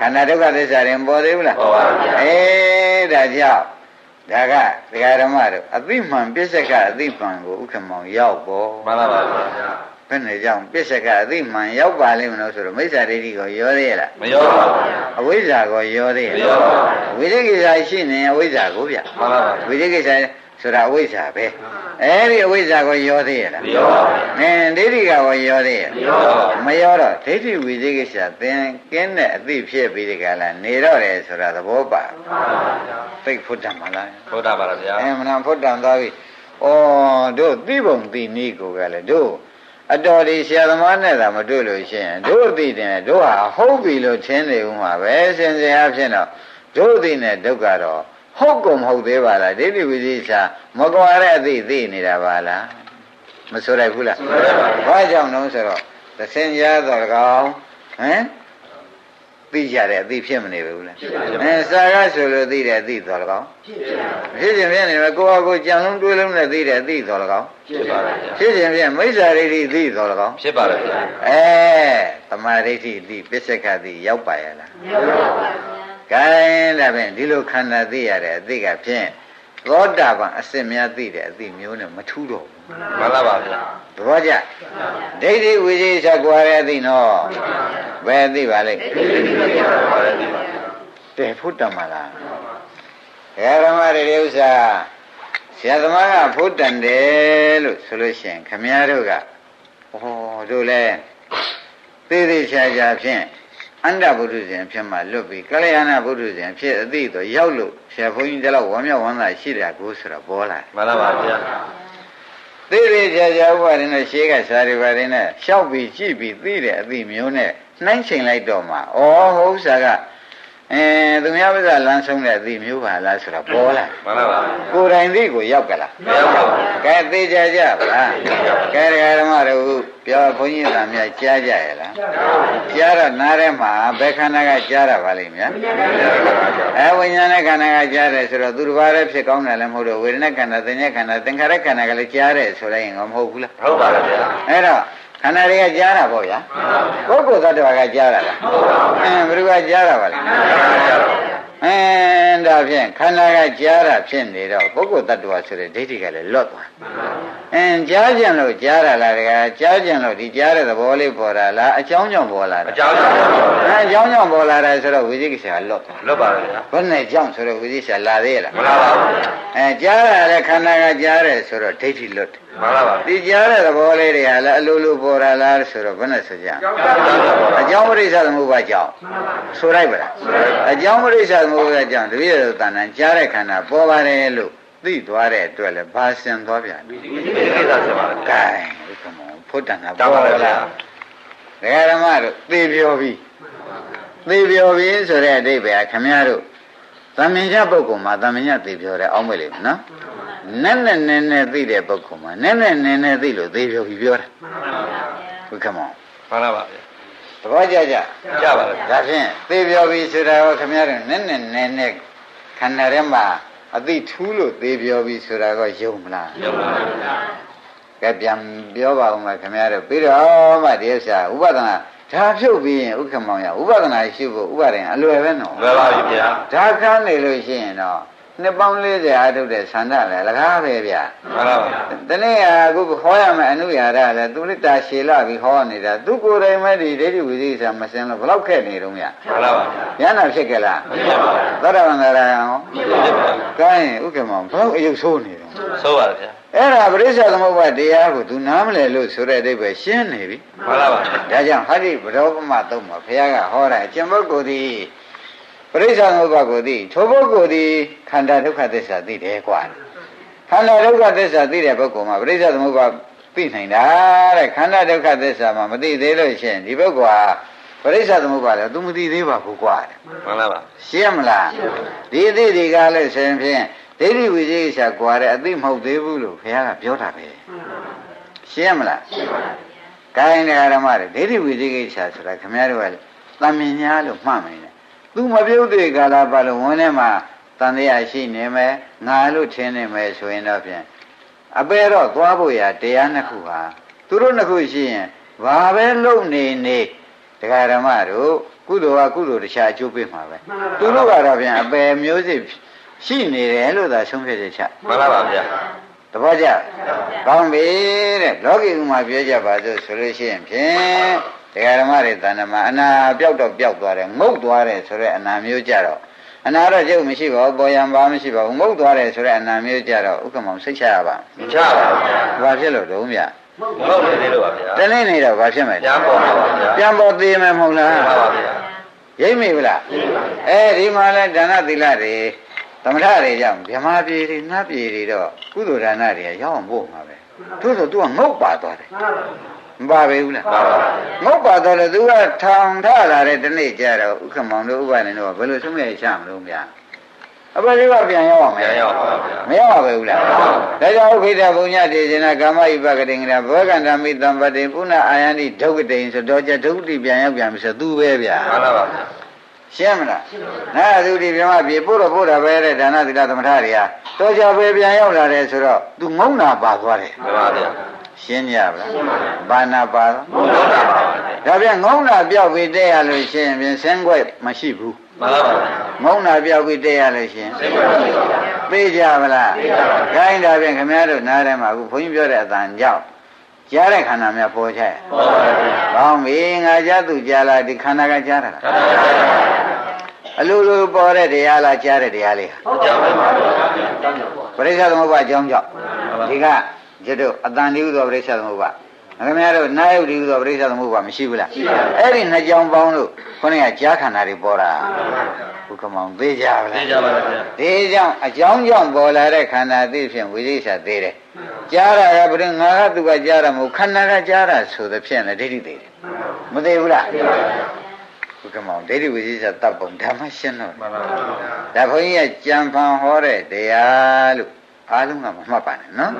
ခန္ဓာဒုက္ခသစ္စာတွေပေါ်သေးဘူးလားပေါ်ပါဗျာအေးဒါကြောင့် ဒါကဒကာဓမ္မတို့အသိမှန်ပြစ္ဆကအသိမှန်ကိုဥက္ကမောင်ရောက်ပေါ်မှန်ပါပါဗျာဘဘယ်နဲ့ကြောင့်ပစ္စကအသိမှန်ရောက်ပါလိမ့်မလို့ဆိုတော့မိစ္ဆာဒိဋ္ဌိကိုရောသေးရလားမရောပါဘူးအဝိဇ္ဇာကိုရောသေးရမရောပါဘူးဝိသိကိစ္စရှိနေအဝိဇ္ဇာကိုဗျမှန်ပါပါဝိသိကိစ္စ ဆိုတာအဝိဇ္ဇာပဲအဲဒီအဝိဇ္ဇာကိုရောသေးရလားမရောပါဘူးနင်ဒိဋ္ဌိကကိုရောသေးရမရောပါဘူးမရောတော့ဒိဋ္ဌိဝိသိကိစ္စသင်ကင်းတဲ့အသိဖြစ်ပြီးဒီကလာနေတော့တယ်ဆိုတာသဘောပါသိဖို့တတ်မလားဘုရားပါလားဗျာအဲမနာဖို့တန်သွားပြီဩတို့သိပုံသိနည်းကိုကလည်းတို့အတော်ဒီဆရာသမားနဲ့သာမတွေ့လို့ရှိရင်တို့သိတယ်တို့ဟာဟုတ်ပြီလို့ထင်နေဦးမှာပဲစင်စရာဖြစ်တော့တို့သိတဲ့ဒုက္ခတော့ ဟုတ်ကုန်မဟုတ်သေးပါလားဒိဋ္ဌိဝိသိစာမကွာတဲ့အသိသိနေတာပါလားမဆိုရဘူးလားဘာကြောင့်လဲဆိုတော့သစင်ကြားတော်၎င်းဟမ်သိကြတဲ့အသိဖြစ်မနေဘူးလားအဲစာကဆိုလို့သိတဲ့အသိတော်၎င်းဖြစ်ခြင်းဖြစ်နေမယ်ကိုယ့်ဟာကိုယ်ကြံလုံးတွေးလုံးနဲ့သိတဲ့အသိတော်၎င်းဖြစ်ပါလားဗျာဖြစ်ခြင်းဖြစ်မိစ္ဆာဒိဋ္ဌိသိတော်၎င်းဖြစ်ပါလားဗျာအဲသမာဓိဋ္ဌိသိပစ္စကသိရောက်ပါရဲ့လားကဲ ဒါဖြင့်ဒီလိုခန္ဓာသိရတဲ့အသိကဖြင့်သောတာပန်အစစ်များသိတဲ့အသိမျိုးနဲ့မထူးတော့ဘူးမှန်လားပါဗျာသဘောကျဒိဋ္ဌိဝိသေသကွာတဲ့အသိနော်ဘယ်သိပါလိမ့်ပါလေဒီပါတဲဖို့တတ်မလားဓမ္မတွေဥစ္စာဆရာသမားကဖို့တန်တယ်လို့ဆိုလို့ရှိရင်ခမည်းတော်ကဩတို့လဲသေးသေးချာချာဖြင့် အန္တဗုဒ္ဓဇင်ဖြစ်မှလွတ်ပြီးကလျာဏဗုဒ္ဓဇင်ဖြစ်အသိတော့ရောက်လို့ဆရာဘုန်းကြီးတလောက်ဝမ်းမြောက်ဝမ်းသာရှိတာကိုဆိုတော့ပေါ်လာတယ်မှန်လားပါဗျာသေးသေးချာချာဥပါဒနဲ့ရှေးကစာရီပါရနဲ့ရှောက်ပြီးကြည့်ပြီးသိတဲ့အသိမျိုးနဲ့နှိုင်းချိန်လိုက်တော့မှဩဟိုဥစ္စာက အဲသူများပါးစလမ်းဆုံးတဲ့အသိမျိုးပါလားဆိုတော့ပေါ်လာမှန်လားပါကိုယ်တိုင်သိကိုရောက်ကလားမရောက်ပါဘူးကဲသိကြကြပါလားကဲဒကာဓမ္မတို့ပြောဘုန်းကြီးသားများကြားကြရဲ့လားကြားတော့နားထဲမှာဘယ်ခန္ဓာကကြားတာပါလိမ့်များအဲဝိညာဉ်နဲ့ခန္ဓာကကြားတယ်ဆိုတော့သူတစ်ပါးလည်းဖြစ်ကောင်းတယ်လည်းမဟုတ်တော့ဝေဒနာခန္ဓာသင်္ညခန္ဓာသင်္ခါရခန္ဓာကလည်းကြားတယ်ဆိုလိုက်ရင်ကမဟုတ်ဘူးလားဟုတ်ပါလားဗျာအဲ့တော့ ခန္ဓာတွေကကြားတာပေါ့ဗျာပုဂ္ဂိုလ်သတ္တဝါကကြားတာလားအင်းဘယ်သူကကြားတာပါလဲအင်းဒါဖြင့်ခန္ဓာကကြားတာဖြစ်နေတော့ပုဂ္ဂိုလ်တ attva ဆိုတဲ့ဒိဋ္ဌိကလည်းလွတ်သွားအင်းကြားကြံလို့ကြားတာလားတကယ်ကြားကြံလို့ဒီကြားတဲ့သဘောလေးပေါ်တာလားအကြောင်းကြောင့်ပေါ်လာတာအကြောင်းကြောင့်အဲအကြောင်းကြောင့်ပေါ်လာတယ်ဆိုတော့ဝိသိကိစ္စကလွတ်သွားလွတ်ပါလားဗျာဘယ်နဲ့ကြောင့်ဆိုတော့ဝိသိကိစ္စလာသေးလားမလားပါဘူးအဲကြားတာလည်းခန္ဓာကကြားတယ်ဆိုတော့ဒိဋ္ဌိလွတ်တယ် မှန်လားပါဒီကြားတဲ့သဘောလေးတွေကလည်းအလိုလိုပေါ်လာလားဆိုတော့ဘယ်နဲ့ဆိုကြအကြောင်းပရိစ္ဆသမုပ္ပါကြောင့်ဆိုလိုက်ပါလားအကြောင်းပရိစ္ဆသမုပ္ပါကြောင့်တပည့်တော်တဏ္ဍာကြားတဲ့ခန္ဓာပေါ်ပါတယ်လို့သိသွားတဲ့အတွက်လည်းဘာစင်သွားပြန်လဲဒီကိစ္စဆက်ပါလားကဲဒီကမောဖုဒ္ဒနာတောင်းပါပေါ်လားဗျာလာဒကာဓမ္မတို့သေပြောပြီသေပြောပြီဆိုတဲ့အဓိပ္ပာယ်ခမည်းတော်သမင်္ဇပုဂ္ဂိုလ်မှာသမင်္ဇသေပြောတယ်အောင်းမလေးနော် နဲ့နဲ့နဲ့နဲ့သိတဲ့ပုဂ္ဂိုလ်မှာနဲ့နဲ့နဲ့နဲ့သိလို့သေပြောပြီပြောတာဟုတ်ကဲ့မောမှန်လားပါဗျာသဘောကျကြကြပါလားဒါဖြင့်သေပြောပြီဆိုတာကိုခမည်းတော်နဲ့နဲ့နဲ့နဲ့ခန္ဓာထဲမှာအသိထူးလို့သေပြောပြီဆိုတာကိုယုံမလားရုပ်ပါဗျာကဲပြန်ပြောပါဦးမခင်ဗျားတို့ပြီးတော့မှဒီဥစ္စာဥပဒနာဒါဖြုတ်ပြီးရင်ဥက္ကမောင်ရဥပဒနာရှိဖို့ဥပါဒင်အလွယ်ပဲနော်လွယ်ပါပြီဗျာဒါကမ်းနေလို့ရှိရင်တော့ နှစ်ပေါင်း40အားထုတ်တဲ့ဆန္ဒလည်းလကားပဲဗျာမှန်လားပါဒီနေ့အခုဟောရမယ်အနုရာရလည်းသူလိတာရှည်လာပြီးဟောနေတာသူကိုယ်တိုင်မဲ့ဒီဒိဋ္ဌိဝိသေစာမစင်လို့ဘလောက်ခက်နေတုံးရမှန်လားပါညနာဖြစ်ကြလားဖြစ်ပါဘူးသောတာပန်ကရာဟောဖြစ်ပါဘူးကိုင်းဥက္ကမောင်ဘလောက်အယုတ်ဆိုးနေတုံးဆိုပါဗျာအဲ့ဒါပရိစ္ဆေသမုပ္ပါတရားကို तू နားမလဲလို့ဆိုတဲ့အဓိပ္ပာယ်ရှင်းနေပြီမှန်လားပါဒါကြောင့်ဟာဒီဘရောပမသုံးမှာဘုရားကဟောတာအကျင့်ပုဂ္ဂိုလ်သည် ပရိစ္ဆေသမုပ္ပါကိုသည်ထိုပုဂ္ဂိုလ်သည်ခန္ဓာဒုက္ခသစ္စာသိတယ်ကွာခန္ဓာဒုက္ခသစ္စာသိတဲ့ပုဂ္ဂိုလ်မှာပရိစ္ဆေသမုပ္ပါသိနိုင်တာတဲ့ခန္ဓာဒုက္ခသစ္စာမှာမသိသေးလို့ရှိရင်ဒီပုဂ္ဂိုလ်ဟာပရိစ္ဆေသမုပ္ပါလည်း तू မသိသေးပါဘူးကွာတဲ့မှန်လားပါရှင်းမလားဒီအသိတွေကလည်းဆိုရင်ဖြင့်ဒိဋ္ဌိဝိသေကိစ္စကွာတဲ့အသိမဟုတ်သေးဘူးလို့ဘုရားကပြောတာပဲရှင်းမလားကိုင်းတဲ့ဓမ္မတွေဒိဋ္ဌိဝိသေကိစ္စဆိုတာခင်ဗျားတို့ကတမင်ညာလို့မှတ်မယ်နဲ့ သူမပြုတ်တဲ့ကာလပတ်လုံးဝန်းထဲမှာတန်တရားရှိနေမယ်ငါလို့ထင်နေမယ်ဆိုရင်တော့ဖြင့်အပေတော့သွားဖို့ရတရားနှစ်ခုဟာသူတို့နှစ်ခုရှိရင်ဘာပဲလုပ်နေနေတရားဓမ္မတို့ကုသိုလ်ကကုသိုလ်တရားအကျိုးပေးမှာပဲသူတို့ကတော့ဖြင့်အပေမျိုးစစ်ရှိနေတယ်လို့သာဆုံးဖြတ်ချက်ချမှန်လားပါဗျာဒ သဘောကျကောင်းပြီတဲ့လောကီဥမာပြောကြပါစို့ဆိုလို့ရှိရင်ဖြင့်တရားဓမ္မတွေတဏ္ဍမှာအနာပြောက်တော့ပြောက်သွားတယ်ငုတ်သွားတယ်ဆိုတော့အနာမျိုးကြတော့အနာတော့ကျုပ်မရှိပါဘူးပေါ်ရန်ပါမရှိပါဘူးငုတ်သွားတယ်ဆိုတော့အနာမျိုးကြတော့ဥက္ကမောင်စိတ်ချရပါမချပါဘူးဗျာဘာဖြစ်လို့တုံးဗျမဟုတ်နေသေးလို့ပါဗျာတနေ့နေတော့ဘာဖြစ်မလဲပြန်ပေါ်ပါဗျာပြန်ပေါ်သေးမယ်မဟုတ်လားပါပါဗျာရိပ်မိဗလားအဲဒီမှာလဲဒါနသီလတွေ သမထတွေကြောင့်ဗြဟ္မာပြည်တွေနတ်ပြည်တွေတော့ကုသိုလ်ဒါနတွေကရောက်အောင်ပို့မှာပဲသူဆို तू ကငုတ်ပါသွားတယ်မပါပဲဘူးလားပါပါငုတ်ပါတော့လေ तू ကထောင်ထလာတဲ့တနေ့ကျတော့ဥက္ကမောင်တို့ဥပဒေတို့ကဘယ်လိုဆုံးရချမလို့ဗျာအပရိကပြန်ရောက်အောင်မယ်ပြန်ရောက်ပါဗျာမရောက်ပါဘူးလားဒါကြောင့်ဥခိတဘုံညတေဇနာကာမဣပကတိင်္ဂရာဘောဂန္တမိတံပတိပုဏ္ဏအာယန္တိဒုက္ကတိန်ဆိုတော့ကျဒုက္ကတိပြန်ရောက်ပြန်ပြီဆိုသူပဲဗျာမှန်ပါပါဗျာ ရှင်းမလားနာသူဒီမြမပြေပို့တော့ပို့တာပဲတဲ့ဒါနသီလသမထတွေဟာတော်ကြပဲပြန်ရောက်လာတယ်ဆိုတော့ तू ငုံနာပါသွားတယ်မှန်ပါဗျာရှင်းကြပါလားဘာနာပါတော့ဟုတ်တာပါဗျာဒါပြန်ငုံနာပြောက်ပြီးတဲ့ရလို့ရှင်းရင်ဆင်းခွက်မရှိဘူးမှန်ပါပါငုံနာပြောက်ပြီးတဲ့ရလို့ရှင်းစိတ်ပါပါဗျာသိကြပါလားခိုင်းတာပြန်ခင်ဗျားတို့နားထဲမှာအခုဘုန်းကြီးပြောတဲ့အတန်ကြောင့် ကြားတဲ့ခန္ဓာများပေါ်ချရဲ့ပေါ်ပါဗျာကောင်းပြီငါကြားသူကြားလားဒီခန္ဓာကကြားတာလားဒါပါဗျာအလိုလိုပေါ်တဲ့တရားလားကြားတဲ့တရားလေးဟာဟုတ်ကြပါပါဗျာပရိစ္ဆေသမုပ္ပါအကြောင်းကြောင့်ဒီကကျွတ်တို့အတန်ဒီဥသောပရိစ္ဆေသမုပ္ပါခင်ဗျားတို့နာယုတ်ဒီဥသောပရိစ္ဆေသမုပ္ပါမရှိဘူးလားအဲ့ဒီနှစ်ကြောင်းပေါင်းလို့ခေါင်းကကြားခန္ဓာတွေပေါ်တာ ဘုကမောင်သေးကြပါလားသိကြပါလားဗျာဒီကြောင့်အကြောင်းကြောင့်ပေါ်လာတဲ့ခန္ဓာသိဖြင့်ဝိသိစ္ဆာသေးတယ်ကြားတာကဘယ်ငါကသူကကြားတာမဟုတ်ခန္ဓာကကြားတာဆိုသဖြင့်လည်းဒိဋ္ဌိသေးတယ်မသေးဘူးလားဘုကမောင်ဒိဋ္ဌိဝိသိစ္ဆာတပ်ပုံဓမ္မရှင်းတော့မှန်ပါဗျာဒါဘုန်းကြီးကကြံဖန်ဟောတဲ့တရားလို့အားလုံးကမမှတ်ပါနဲ့နော်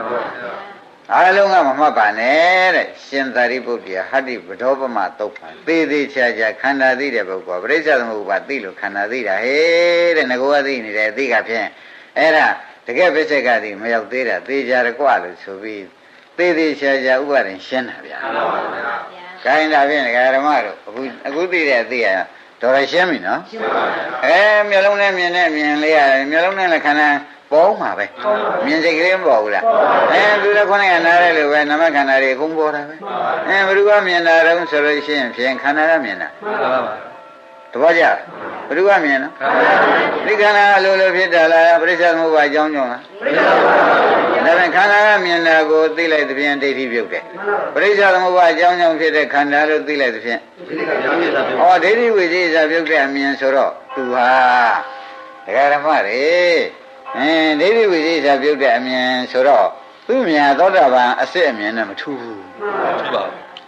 အားလုံးကမမှတ်ပါနဲ့တဲ့ရှင်သာရိပုတ္တရာဟတ္တိဗဒောပမသုတ်ပါသေးသေးချာချာခန္ဓာသိတဲ့ပုဂ္ဂိုလ်ပရိစ္ဆေသမုပ္ပါသိလို့ခန္ဓာသိတာဟေးတဲ့ငကောကသိနေတယ်သိကဖြင့်အဲ့ဒါတကယ်ပစ္စေကသိမရောက်သေးတာသေချာရကွလို့ဆိုပြီးသေးသေးချာချာဥပါဒင်ရှင်းတာဗျာမှန်ပါဗျာခိုင်းတာဖြင့်ဒကာဓမ္မတို့အခုအခုသိတဲ့အသိရတော်ရရှင်းပြီနော်ရှင်းပါဗျာအဲမျိုးလုံးနဲ့မြင်နဲ့မြင်လေးရတယ်မျိုးလုံးနဲ့လည်းခန္ဓာ ပေါ်မှာပဲမြင်စိတ်ကလေးမပေါ်ဘူးလားအဲသူလည်းခုနကနားတယ်လို့ပဲနမခန္ဓာတွေအကုန်ပေါ်တာပဲအဲဘယ်သူကမြင်တာတုံးဆိုလို့ရှိရင်ဖြင့်ခန္ဓာကမြင်တာမှန်ပါပါတပည့်ကြဘယ်သူကမြင်နော်ဒီခန္ဓာအလိုလိုဖြစ်တာလားပရိစ္ဆေသမုပ္ပါအကြောင်းကြောင့်လားဒါပြန်ခန္ဓာကမြင်တာကိုသိလိုက်သဖြင့်ဒိဋ္ဌိပြုတ်တယ်ပရိစ္ဆေသမုပ္ပါအကြောင်းကြောင့်ဖြစ်တဲ့ခန္ဓာလို့သိလိုက်သဖြင့်ဩဒိဋ္ဌိဝိသေသပြုတ်တဲ့အမြင်ဆိုတော့သူဟာဒကာဓမ္မတွေ အင်းဒိဋ္ဌိဝိသေသပြုတ်တဲ့အမြင်ဆိုတော့သူ့မြင်သောတာပန်အစစ်အမြင်နဲ့မထူးဘူးထူပါ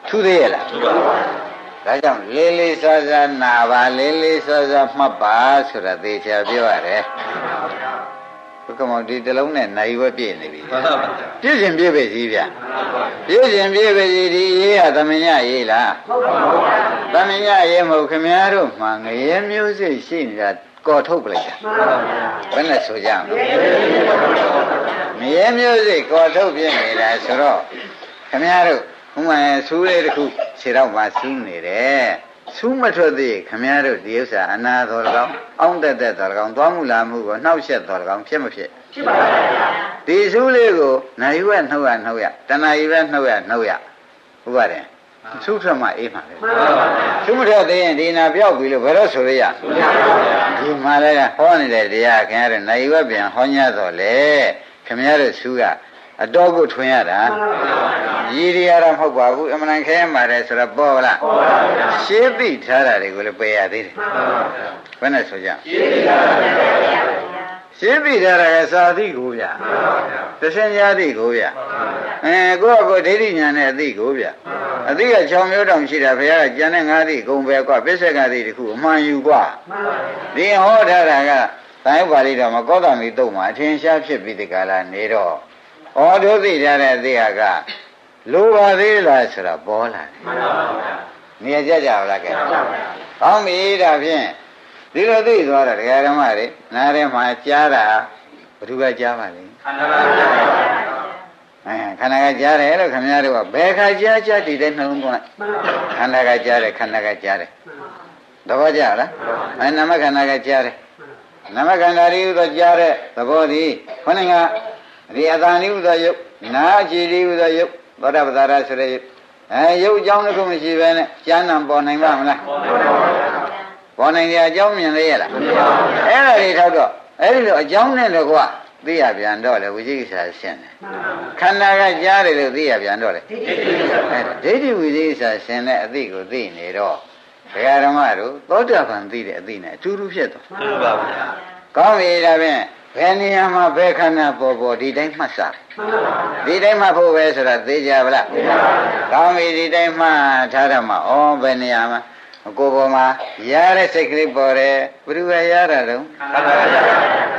ထူးသေးရဲ့လားထူပါဒါကြောင့်လေးလေးစားစားနာပါလေးလေးစားစားမှတ်ပါဆိုတာသေချာပြောရတယ်ဘုကမောဒီတလုံးနဲ့နိုင်ဝဲပြည့်နေပြီမှန်ပါဗျာပြည့်ရှင်ပြည့်ပဲကြီးဗျပြည့်ရှင်ပြည့်ပဲကြီးဒီရေးဟာသမညရေးလားသမင်ရရဲမဟုတ်ခမည်းတော်မှငရဲမျိုးစိတ်ရှိနေတာ ကော်ထုတ်ပလိုက်တာဘယ်နဲ့ဆိုကြမလဲငရဲမျိုးစိတ်ကော်ထုတ်ပြနေတာဆိုတော့ခမည်းတော်ဥမာဆူးလေးတစ်ခုခြေတော့မှဆူးနေတယ်ဆူးမထွက်သေးခမည်းတော်ဒီဥစ္စာအနာတော်၎င်းအောင့်တက်တက်တော်၎င်းသွားမှုလာမှုကိုနှောက်ယှက်တော်၎င်းဖြစ်မဖြစ်ဖြစ်ပါပါဒီဆူးလေးကိုနိုင်ဝဲနှုတ်ရနှုတ်ရတဏှာကြီးပဲနှုတ်ရနှုတ်ရဟုတ်ပါတယ် ဆူးထွက်မှအေးမှလေမှန်ပါပါသူမထွက်သေးရင်ဒီနာပြောက်ပြီလို့ဘယ်တော့ဆိုရရဒီမှာလည်းဟောနေတဲ့တရားခင်ဗျားတို့နိုင်ဝက်ပြန်ဟောညတော့လေခင်ဗျားတို့သူကအတော်ကိုထွင်ရတာရည်ရရတာမဟုတ်ပါဘူးအမှန်တန်ခဲမှာတယ်ဆိုတော့ပေါ်လားရှင်းသိထားတာတွေကိုလည်းပယ်ရသေးတယ်ဘယ်နဲ့ဆိုကြရှင်းသိထားတာ ကစာသိကိုဗျသရှင်ရာသိကိုဗျအဲကိုယ့်ကိုယ်ဒိဋ္ဌိညာနဲ့အသိကိုဗျအသိက6မျိုးတောင်ရှိတာဘုရားကကျန်တဲ့5သိဂုံပဲကွာပစ္စက်ကသိတခုအမှန်ယူကွာဒီဟောထားတာကသံယုတ်ပါဠိတော်မှာကောသမိတုံမှာအထင်ရှားဖြစ်ပြီးဒီကလာနေတော့ဩဒုသိထားတဲ့အသိဟာကလိုပါသေးလားဆိုတာပေါ်လာတယ်မှန်ပါဗျာနေရာကြကြပါလားကဲကောင်းပြီဒါဖြင့် ဒီလိုသိသွားတာဒကာဓမ္မတွေနားထဲမှာကြားတာဘယ်သူကကြားပါလဲခန္ဓာပါဗျာအဲခန္ဓာကကြားတယ်လို့ခင်ဗျားတို့ကဘယ်ခါကြားကြားဒီတဲ့နှလုံးသွင်းခန္ဓာကကြားတယ်ခန္ဓာကကြားတယ်သဘောကျလားအဲနာမခန္ဓာကကြားတယ်နာမခန္ဓာတွေဥသောကြားတဲ့သဘောဒီခொနကဒီအတန်လေးဥသောယုတ်နာကြည်လေးဥသောယုတ်သောတာပတ္တရာဆိုတဲ့ယုတ်အဲယုတ်အကြောင်းတစ်ခုမရှိဘဲနဲ့ကျမ်းနာပေါ်နိုင်ပါမလားပေါ်နိုင် တဲ့အကြောင်းမြင်လေရလားအဲ့ဒါတွေထောက်တော့အဲ့ဒီလိုအကြောင်းနဲ့တော့ကွာသိရပြန်တော့လေဝိသိကိစ္စရှင်းတယ်ခန္ဓာကကြားတယ်လို့သိရပြန်တော့လေအဲ့ဒါဒိဋ္ဌိဝိသိကိစ္စရှင်းတဲ့အသိကိုသိနေတော့ဘုရားဓမ္မတို့သောတာပန်သိတဲ့အသိနဲ့အတူတူဖြစ်သွားတူပါဗျာကောင်းပြီဒါဖြင့်ဘယ်နေရာမှာဘယ်ခန္ဓာပေါ်ပေါ်ဒီတိုင်းမှတ်စားဒီတိုင်းမှတ်ဖို့ပဲဆိုတာသိကြပါလားကောင်းပြီဒီတိုင်းမှတ်ထားတယ်မှာဩဘယ်နေရာမှာ ကိုယ်ပေါ်မှာရတဲ့စိတ်ကလေးပေါ်တယ်ဘယ်သူကရတာတုံးခန္ဓာကရ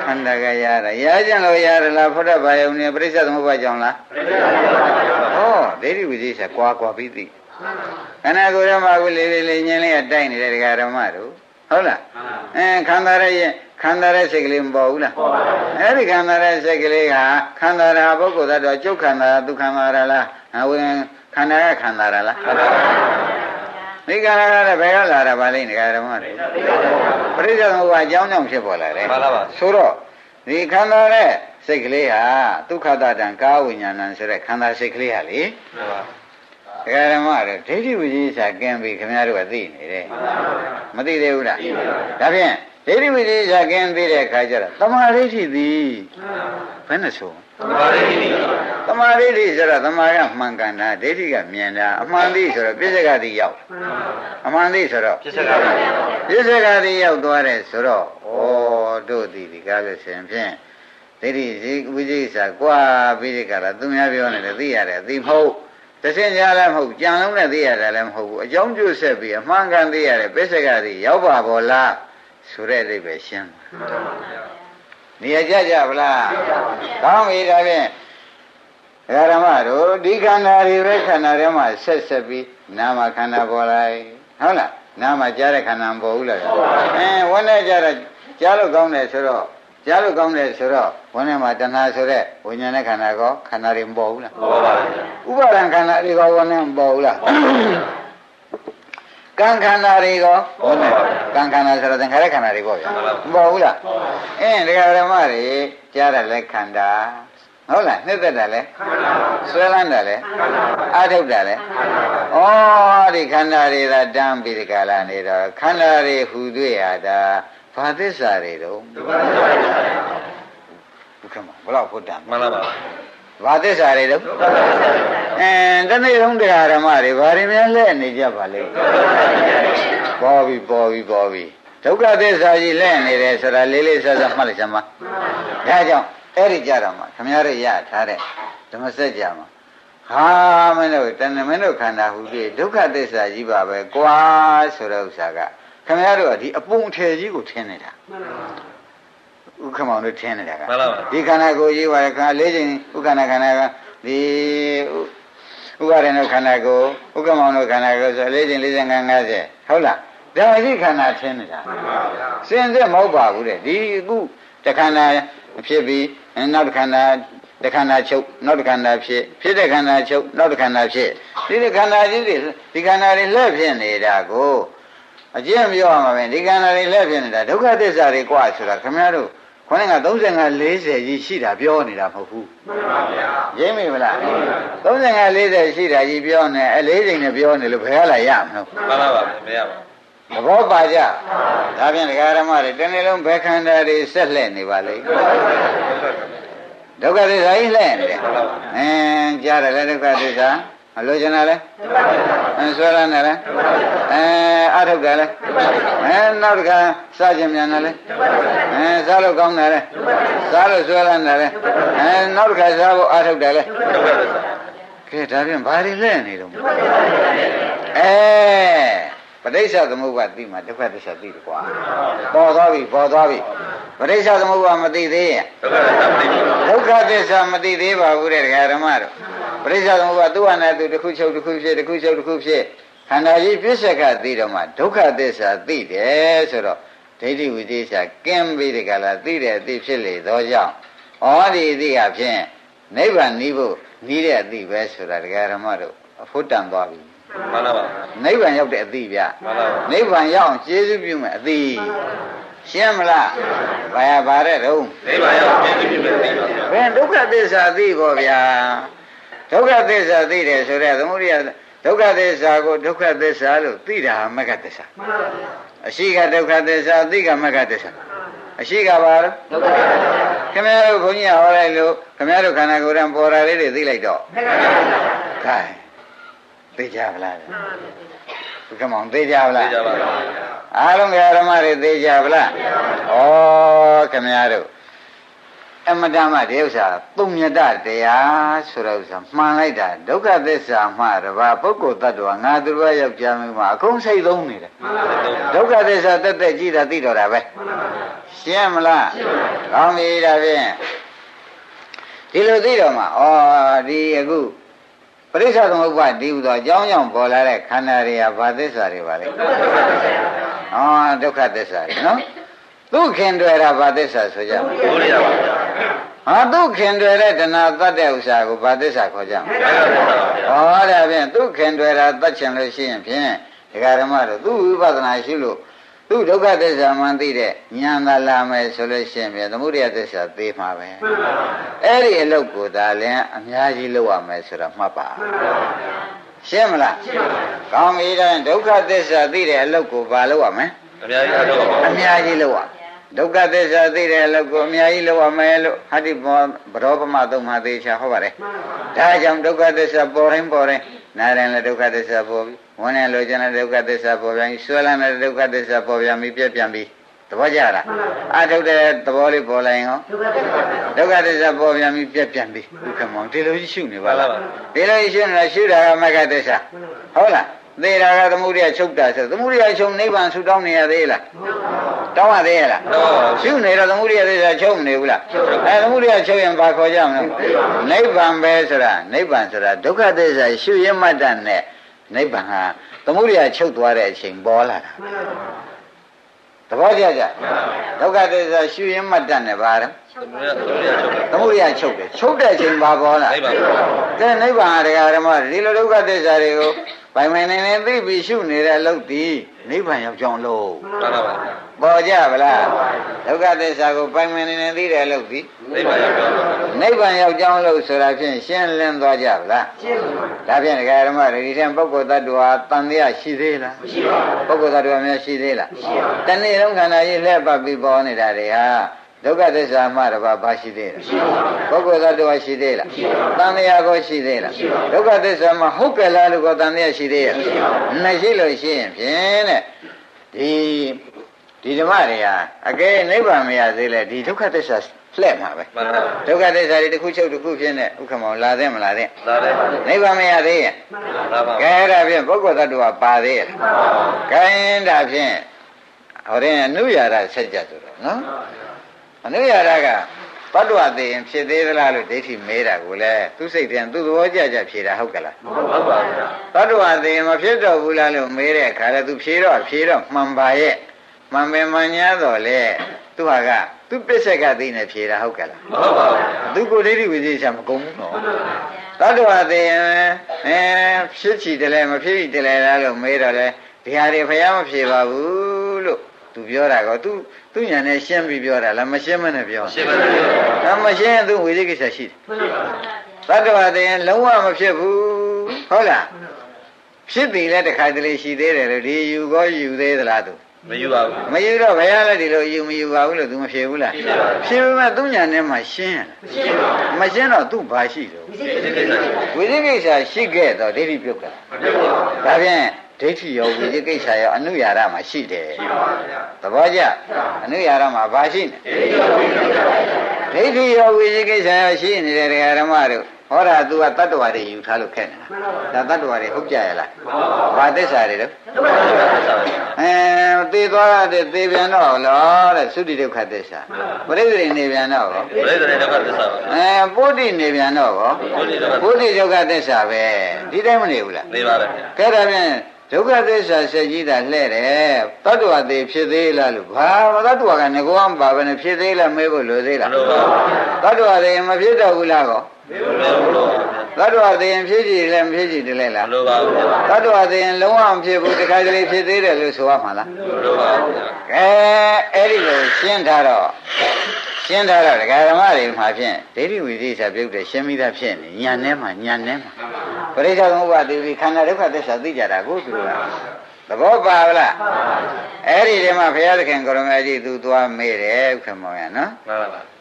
ခန္ဓာကရတာရကြံလို့ရရလားဖုဒ္ဓဘာယုံနေပြိဿသမုပ္ပါကြောင့်လားဟောဒိဋ္ဌိဝိသေသကွာကွာပြီးသိခန္ဓာကိုယ်ရမှာကိုလေးလေးလေးညင်းလေးကတိုက်နေတဲ့ဒကာဓမ္မတို့ဟုတ်လားအဲခန္ဓာရဲ့ခန္ဓာရဲ့စိတ်ကလေးမပေါ်ဘူးလားအဲ့ဒီခန္ဓာရဲ့စိတ်ကလေးကခန္ဓာရာပုဂ္ဂိုလ်သတ္တဝါကျုပ်ခန္ဓာဒုက္ခန္ဓာရလားအဝင်ခန္ဓာကခန္ဓာရလား ဒီခန္ဓာကလည်းဘယ်ကလာတာပါလိမ့်ဒကာဓမ္မတို့ပရိစ္ဆေသမုပ္ပါအကြောင်းကြောင့်ဖြစ်ပေါ်လာတယ်မှန်လားပါဆိုတော့ဒီခန္ဓာရဲ့စိတ်ကလေးဟာဒုက္ခတတံကာဝိညာဏံဆိုတဲ့ခန္ဓာစိတ်ကလေးဟာလေမှန်ပါဒကာဓမ္မတွေဒိဋ္ဌိဝိသေစာကင်းပြီခင်ဗျားတို့ကသိနေတယ်မသိသေးဘူးလားဒါဖြင့်ဒိဋ္ဌိဝိသေစာကင်းပြီးတဲ့အခါကျတော့တမာဒိဋ္ဌိသည်ဘယ်နဲ့ဆို သမာဓိတိတမာဒိဋ္ဌိဆိုတော့တမာကမှန်ကန်တာဒိဋ္ဌိကမြင်တာအမှန်သိဆိုတော့ပြစ္ဆကတိရောက်အမှန်သိဆိုတော့ပြစ္ဆကရပြစ္ဆကတိရောက်သွားတယ်ဆိုတော့ဩတို့ဒီဒီကားလို့ရှင်ဖြင့်ဒိဋ္ဌိဇိဝိဇိစာကွာပြီးဒီကလာသူများပြောနေတယ်သိရတယ်သိမဟုတ်တဆင်ကြလည်းမဟုတ်ကြံလုံးနဲ့သိရတယ်လည်းမဟုတ်ဘူးအကြောင်းကျိုးဆက်ပြီးအမှန်ကန်သိရတယ်ပြစ္ဆကတိရောက်ပါဘောလားဆိုတဲ့အိဗယ်ရှင်း နေရာကြကြဗလားကောင်းပြီဒါဖြင့်ဓမ္မတို့ဒီခန္ဓာတွေပဲခန္ဓာထဲမှာဆက်ဆက်ပြီးနာမခန္ဓာပေါ်လာဟုတ်လားနာမကြားတဲ့ခန္ဓာမပေါ်ဘူးလားအဲဝန်းနဲ့ကြားတော့ကြားလို့ကောင်းတယ်ဆိုတော့ကြားလို့ကောင်းတယ်ဆိုတော့ဝန်းထဲမှာတဏှာဆိုတဲ့ဝိညာဉ်နဲ့ခန္ဓာကောခန္ဓာတွေမပေါ်ဘူးလားဟုတ်ပါဘူးဥပါဒံခန္ဓာတွေကဝန်းနဲ့မပေါ်ဘူးလား ကံခန္ဓာတွေကဝန်းနဲ့ကံခန္ဓာဆိုတော့သင်္ခါရခန္ဓာတွေပေါ့ဗျာမပေါ်ဘူးလားအင်းဒကာဓမ္မတွေကြားတယ်လဲခန္ဓာဟုတ်လားနှစ်သက်တယ်လဲဆွဲလန်းတယ်လဲအာထုတ်တယ်လဲဩဒီခန္ဓာတွေသာတန်းပြီးဒီကလာနေတော့ခန္ဓာတွေဟူတွေ့ရတာဘာသစ္စာတွေတော့ဘုခမဘလောက်ဖုတ်တံမှန်လားပါ ဘာသစ္စာတွေတော့အဲတနေ့လုံးတရားဓမ္မတွေဘာတွေများလဲနေကြပါလိမ့်ပေါ်ပြီပေါ်ပြီပေါ်ပြီဒုက္ခသစ္စာကြီးလဲနေတယ်ဆိုတာလေးလေးဆက်ဆက်မှတ်လိုက်စမ်းပါဒါကြောင့်အဲ့ဒီကြတော့မှခမရရရထားတဲ့ဓမ္မစကြာမှာဟာမင်းတို့တဏ္ဍမင်းတို့ခန္ဓာဟူပြီးဒုက္ခသစ္စာကြီးပါပဲကွာဆိုတဲ့ဥစ္စာကခမရတို့ကဒီအပုံထည်ကြီးကိုထင်းနေတာ ဥက္ကမောင်တို့ထင်းနေတာကမှန်လားပါဒီခန္ဓာကိုယ်ကြီးပါခါလေးချိန်ဥက္ကဏခန္ဓာကဒီဥက္ကရဏခန္ဓာကိုယ်ဥက္ကမောင်တို့ခန္ဓာကိုယ်ဆိုလေးချိန်45 50ဟုတ်လားဒါရှိခန္ဓာထင်းနေတာစင်စစ်မဟုတ်ပါဘူးတဲ့ဒီအခုတခန္ဓာဖြစ်ပြီးနောက်တစ်ခန္ဓာတခန္ဓာချုပ်နောက်တစ်ခန္ဓာဖြစ်ဖြစ်တဲ့ခန္ဓာချုပ်နောက်တစ်ခန္ဓာဖြစ်ဒီဒီခန္ဓာကြီးတွေဒီခန္ဓာတွေလှည့်ဖြစ်နေတာကိုအကျင့်ပြောရမှာပဲဒီခန္ဓာတွေလှည့်ဖြစ်နေတာဒုက္ခသစ္စာတွေကွာဆိုတာခင်ဗျားတို့ ခொနဲ့က35 40ကြီးရှိတာပြောနေတာမဟုတ်ဘူးမှန်ပါဗျာရင်းမိမလား35 40ရှိတာကြီးပြောနေအဲ၄ချိန်နဲ့ပြောနေလို့ဘယ်ကလာရမလို့မှန်လားပါမရပါသဘောပါကြဒါဖြင့်ဒကာရမတွေတနေ့လုံးဘယ်ခန္ဓာတွေဆက်လှည့်နေပါလိမ့်ဒုက္ခသစ္စာကြီးလှည့်နေတယ်အင်းကြားတယ်လေဒုက္ခသစ္စာ အလိုချင်တာလဲအဲဆွဲလန်းတယ်လဲအဲအထုတ်တယ်လဲအဲနောက်တစ်ခါစားခြင်းမြန်တယ်လဲအဲစားလို့ကောင်းတယ်လဲစားလို့ဆွဲလန်းတယ်လဲအဲနောက်တစ်ခါစားဖို့အထုတ်တယ်လဲဒုက္ခသစ္စာကဲဒါဖြင့်ဘာတွေလဲနေတော့အဲ ပဋိစ္စသမုပ္ပါသိမှဒုက္ခသစ္စာသိတယ်ကွာပေါ်သွားပြီပေါ်သွားပြီပဋိစ္စသမုပ္ပါမသိသေးရင်ဒုက္ခသစ္စာမသိဘူးဒုက္ခသစ္စာမသိသေးပါဘူးတဲ့ဒကာဓမ္မတို့ပရိစ္ဆေသမုပ္ပါသူ့ဟာနဲ့သူတစ်ခုချုပ်တစ်ခုဖြစ်တစ်ခုချုပ်တစ်ခုဖြစ်ခန္ဓာကြီးပြစ္ဆကသိတော့မှဒုက္ခသစ္စာသိတယ်ဆိုတော့ဒိဋ္ဌိဝိသေစာကင်းပြီးဒီကလာသိတဲ့အသိဖြစ်လေသောကြောင့်ဩဒီအသိအဖြစ်နိဗ္ဗာန်နီးဖို့နီးတဲ့အသိပဲဆိုတာဒကာဓမ္မတို့အဖို့တန်သွားပြီ မှန်လားပါနိဗ္ဗာန်ရောက်တဲ့အသိဗျမှန်လားပါနိဗ္ဗာန်ရောက်အောင်ကျေးဇူးပြုမယ်အသိရှင်းမလားဘာရပါတဲ့တော့နိဗ္ဗာန်ရောက်ပြည့်စုံပြီပဲသိပါဘယ်ဒုက္ခသစ္စာသိပေါ့ဗျာဒုက္ခသစ္စာသိတယ်ဆိုတော့သမုဒိယဒုက္ခသစ္စာကိုဒုက္ခသစ္စာလို့သိတာမဂ္ဂသစ္စာအရှိကဒုက္ခသစ္စာသိကမဂ္ဂသစ္စာအရှိကပါလို့ဒုက္ခသစ္စာခင်ဗျားတို့ဘုန်းကြီးဟောလိုက်လို့ခင်ဗျားတို့ခန္ဓာကိုယ်တံပေါ်တာလေးတွေသိလိုက်တော့ခိုင်း သိကြပါလားဘုကမောင်သိကြပါလားသိကြပါလားအားလုံးကဓမ္မတွေသိကြပါလားဩခင်ဗျားတို့အမတမဒီဥစ္စာသုံးမြတ်တရားဆိုတဲ့ဥစ္စာမှန်လိုက်တာဒုက္ခသစ္စာမှတပါပုဂ္ဂိုလ်တ attva ငါသူတော်ယောက်ျားမင်းမအကုန်စိတ်သုံးနေတယ်ဒုက္ခသစ္စာတက်တက်ကြည့်တာသိတော့တာပဲရှင်းမလားကောင်းပြီဒါဖြင့်ဒီလိုသိတော့မှဩဒီအခု ပရိစ္ဆေသမုပ္ပါဒီဟူသောအကြောင်းကြောင့်ပေါ်လာတဲ့ခန္ဓာတွေကဘာသစ္စာတွေပါလဲဩဒုက္ခသစ္စာတွေနော်သူခင်တွေ့တာဘာသစ္စာဆိုကြမလဲဘုရားပါဗျာဟာသူခင်တွေ့တဲ့တဏှာတတ်တဲ့ဥစ္စာကိုဘာသစ္စာခေါ်ကြမလဲဘယ်လိုပါဗျာဟောဒါဖြင့်သူခင်တွေ့တာတတ်ချင်လို့ရှိရင်ဖြင့်ဒကာဓမ္မတို့သူဝိပဿနာရှိလို့ သူဒုက္ခသစ္စာမှန်သိတဲ့ဉာဏ်သာလာမယ်ဆိုလို့ရှိရင်ဖြင့်သမုဒယသစ္စာသိမှာပဲအဲ့ဒီအလုပ်ကိုဒါလည်းအများကြီးလုပ်ရမယ်ဆိုတာမှတ်ပါရှင်းမလားရှင်းပါပြီကောင်းပြီဒါဒုက္ခသစ္စာသိတဲ့အလုပ်ကိုဘာလုပ်ရမလဲအများကြီးတော့ပါအများကြီးလောက်ရ ဒုက္ခသစ္စာသိတဲ့အလုပ်ကိုအများကြီးလောက်ရမယ်လို့ဟာတိဘောဘရောပမသုံးမှာသေချာဟောပါတယ်ဒါကြောင့်ဒုက္ခသစ္စာပေါ်ရင်ပေါ်ရင်နာရင်လည်းဒုက္ခသစ္စာပေါ်ပြီဝင်ရင်လိုချင်တဲ့ဒုက္ခသစ္စာပေါ်ပြန်ပြီဆွဲလန်းတဲ့ဒုက္ခသစ္စာပေါ်ပြန်ပြီပြက်ပြန်ပြီသဘောကျလားအထုတ်တဲ့သဘောလေးပေါ်လာရင်ဟောဒုက္ခသစ္စာပေါ်ပြန်ပြီပြက်ပြန်ပြီဥက္ကမောင်ဒီလိုကြီးရှုနေပါလားဒီလိုကြီးရှုနေတာရှုတာကမဂ္ဂသစ္စာဟုတ်လား သေတာကသမုဒိယချုပ်တာဆိုသမုဒိယချုပ်နိဗ္ဗာန်ဆူတောင်းနေရသေးလားတောင်းရသေးရလားတော့ရှုနေတော့သမုဒိယသစ္စာချုပ်မနေဘူးလားအဲသမုဒိယချုပ်ရင်ဘာခေါ်ကြမလဲနိဗ္ဗာန်ပဲဆိုတာနိဗ္ဗာန်ဆိုတာဒုက္ခသစ္စာရှုရမှတ်တတ်နဲ့နိဗ္ဗာန်ဟာသမုဒိယချုပ်သွားတဲ့အချိန်ပေါ်လာတာသဘောကျကြဒုက္ခသစ္စာရှုရမှတ်တတ်နဲ့ဘာလဲသမုဒယချုပ်တယ်သမုဒိယချုပ်တယ်ချုပ်တဲ့အချိန်ဘာပေါ်လာနိဗ္ဗာန်ကဲနိဗ္ဗာန်ဟာတရားဓမ္မဒီလိုဒုက္ခသစ္စာတွေကို ဗိုင်မနေနေသိပြီးရှုနေတဲ့အလုပ်ဒီနိဗ္ဗာန်ရောက်ကြောင်းလို့ပါပါပါပေါ်ကြဗလားဒုက္ခသစ္စာကိုပိုင်မနေနေသိတဲ့အလုပ်ဒီနိဗ္ဗာန်ရောက်တော့နိဗ္ဗာန်ရောက်ကြောင်းလို့ဆိုတာဖြင့်ရှင်းလင်းသွားကြဗလားရှင်းပါဒါဖြင့်ဒကာဓမ္မတွေဒီထက်ပုဂ္ဂိုလ်တ attva တန်တရားရှိသေးလားမရှိပါဘူးပုဂ္ဂိုလ်တ attva များရှိသေးလားမရှိပါဘူးတနေ့လုံးခန္ဓာကြီးလှည့်ပတ်ပြီးပေါ်နေတာတွေဟာ ဒုက္ခသစ္စာမှတပါးဘာရှိသေးလဲမရှိပါဘူးပုဂ္ဂိုလ်တ attva ရှိသေးလားမရှိပါဘူးတန်တရားကိုရှိသေးလားမရှိပါဘူးဒုက္ခသစ္စာမှဟုတ်ကဲ့လားလို့ကိုတန်တရားရှိသေးရဲ့မရှိလို့ရှိရင်ဖြင့်တဲ့ဒီဒီဓမ္မတွေဟာအကယ်နိဗ္ဗာန်မရသေးလဲဒီဒုက္ခသစ္စာလှည့်မှာပဲမှန်ပါဒုက္ခသစ္စာတွေတစ်ခုချုပ်တစ်ခုဖြစ်နေဥက္ကမောင်လာတဲ့မလာတဲ့ဒါလည်းနိဗ္ဗာန်မရသေးရဲ့ဒါပါကဲအဲ့ဒါဖြင့်ပုဂ္ဂိုလ်သတ္တဝါပါသေးရဲ့ကဲဒါဖြင့်ဟောရင်အနုရာရဆက်ကြဆိုတော့နော် အနုရာရကတတ္တဝါသိရင်ဖြစ်သေးသလားလို့ဒိဋ္ဌိမဲတာကိုလေသူစိတ်ထဲသူသဘောကြကြဖြေတာဟုတ်ကလားဟုတ်ပါဗျာတတ္တဝါသိရင်မဖြစ်တော့ဘူးလားလို့မဲတဲ့အခါလဲသူဖြေတော့ဖြေတော့မှန်ပါရဲ့မှန်ပဲမှန်ညာတော့လေသူဟာကသူပစ္စက်ကသိနေဖြေတာဟုတ်ကလားဟုတ်ပါဗျာသူကိုဒိဋ္ဌိဝိသေချာမကုန်ဘူးနော်တတ္တဝါသိရင်အဲဖြစ်ချီတယ်လဲမဖြစ်ချီတယ်လဲလားလို့မေးတော့လဲဒီဟာတွေဖះမဖြေပါဘူးလို့ သူပြောတာကောသူသူညာနဲ့ရှင်းပြီးပြောတာလားမရှင်းမနဲ့ပြောရှင်းပါပြီဒါမရှင်းရင်သူဝိသေကိစ္စရှိတယ်တတ္တဝါသိရင်လုံးဝမဖြစ်ဘူးဟုတ်လားဖြစ်ပြီလဲတခါတလေရှိသေးတယ်လို့ဒီယူကောယူသေးသလားသူမယူပါဘူးမယူတော့ဘယ်ရလဲဒီလိုယူမယူပါဘူးလို့သူမဖြေဘူးလားဖြေပေမဲ့သူညာနဲ့မှရှင်းရလားမရှင်းတော့သူဘာရှိတော့ဒီကိစ္စကြီးဝိသိကိစ္စရှိခဲ့တော့ဒိဋ္ဌိပြုတ်ကလားဒါဖြင့် ဒိဋ္ဌိရောဝိသိကိစ္စရောအနုရာရမှာရှိတယ်သဘောကျအနုရာရမှာဘာရှိနေဒိဋ္ဌိရောဝိသိကိစ္စရောရှိနေတဲ့တရားဓမ္မတို့ဟောတာသူကတတ္တဝါတွေယူထားလို့ခက်နေတာဒါတတ္တဝါတွေဟုတ်ကြရလားဘာသစ္စာတွေတော့အဲသေသွားတဲ့သေပြန်တော့လားတဲ့သုတိဒုက္ခသစ္စာပရိသေနေပြန်တော့ရောဘယ်လိုလဲတော့သစ္စာပါအဲပုဒ္ဓိနေပြန်တော့ရောဘုရားတော့ဘုဒ္ဓဒုက္ခသစ္စာပဲဒီတိုင်းမနေဘူးလားနေပါလေဗျာကဲဒါဖြင့် ဒုက္ခသစ္စာဆက်ကြီးတာလှဲ့တယ်တတ္တဝသေးဖြစ်သေးလားလို့ဘာတတ္တဝကငကောမပါဘဲနဲ့ဖြစ်သေးလားမေးဖို့လိုသေးလားလို့ပါတတ္တဝသေးမဖြစ်တော့ဘူးလားကော လို့ပါတတ္တဝသေးရင်ဖြစ်ကြည့်လည်းမဖြစ်ကြည့်တယ်လေလားလို့ပါဗျာတတ္တဝသေးရင်လုံးဝမဖြစ်ဘူးတခါတလေဖြစ်သေးတယ်လို့ဆိုရမှာလားလို့ပါဗျာကဲအဲ့ဒီကိုရှင်းထားတော့ရှင်းထားတော့ဒကာဓမ္မတွေမှာဖြင့်ဒိဋ္ဌိဝိသေသပြုတ်တဲ့ရှင်းမိတာဖြစ်နေညာထဲမှာညာထဲမှာပရိစ္ဆေသမုပ္ပါဒိပြီးခန္ဓာဒုက္ခသစ္စာသိကြတာကိုသူတို့ကသဘောပါဗလားအဲ့ဒီတည်းမှာဘုရားသခင်ကိုရမကြီးသူသွားမေးတယ်ဥက္ကမောင်ရနော်မှန်ပါပါ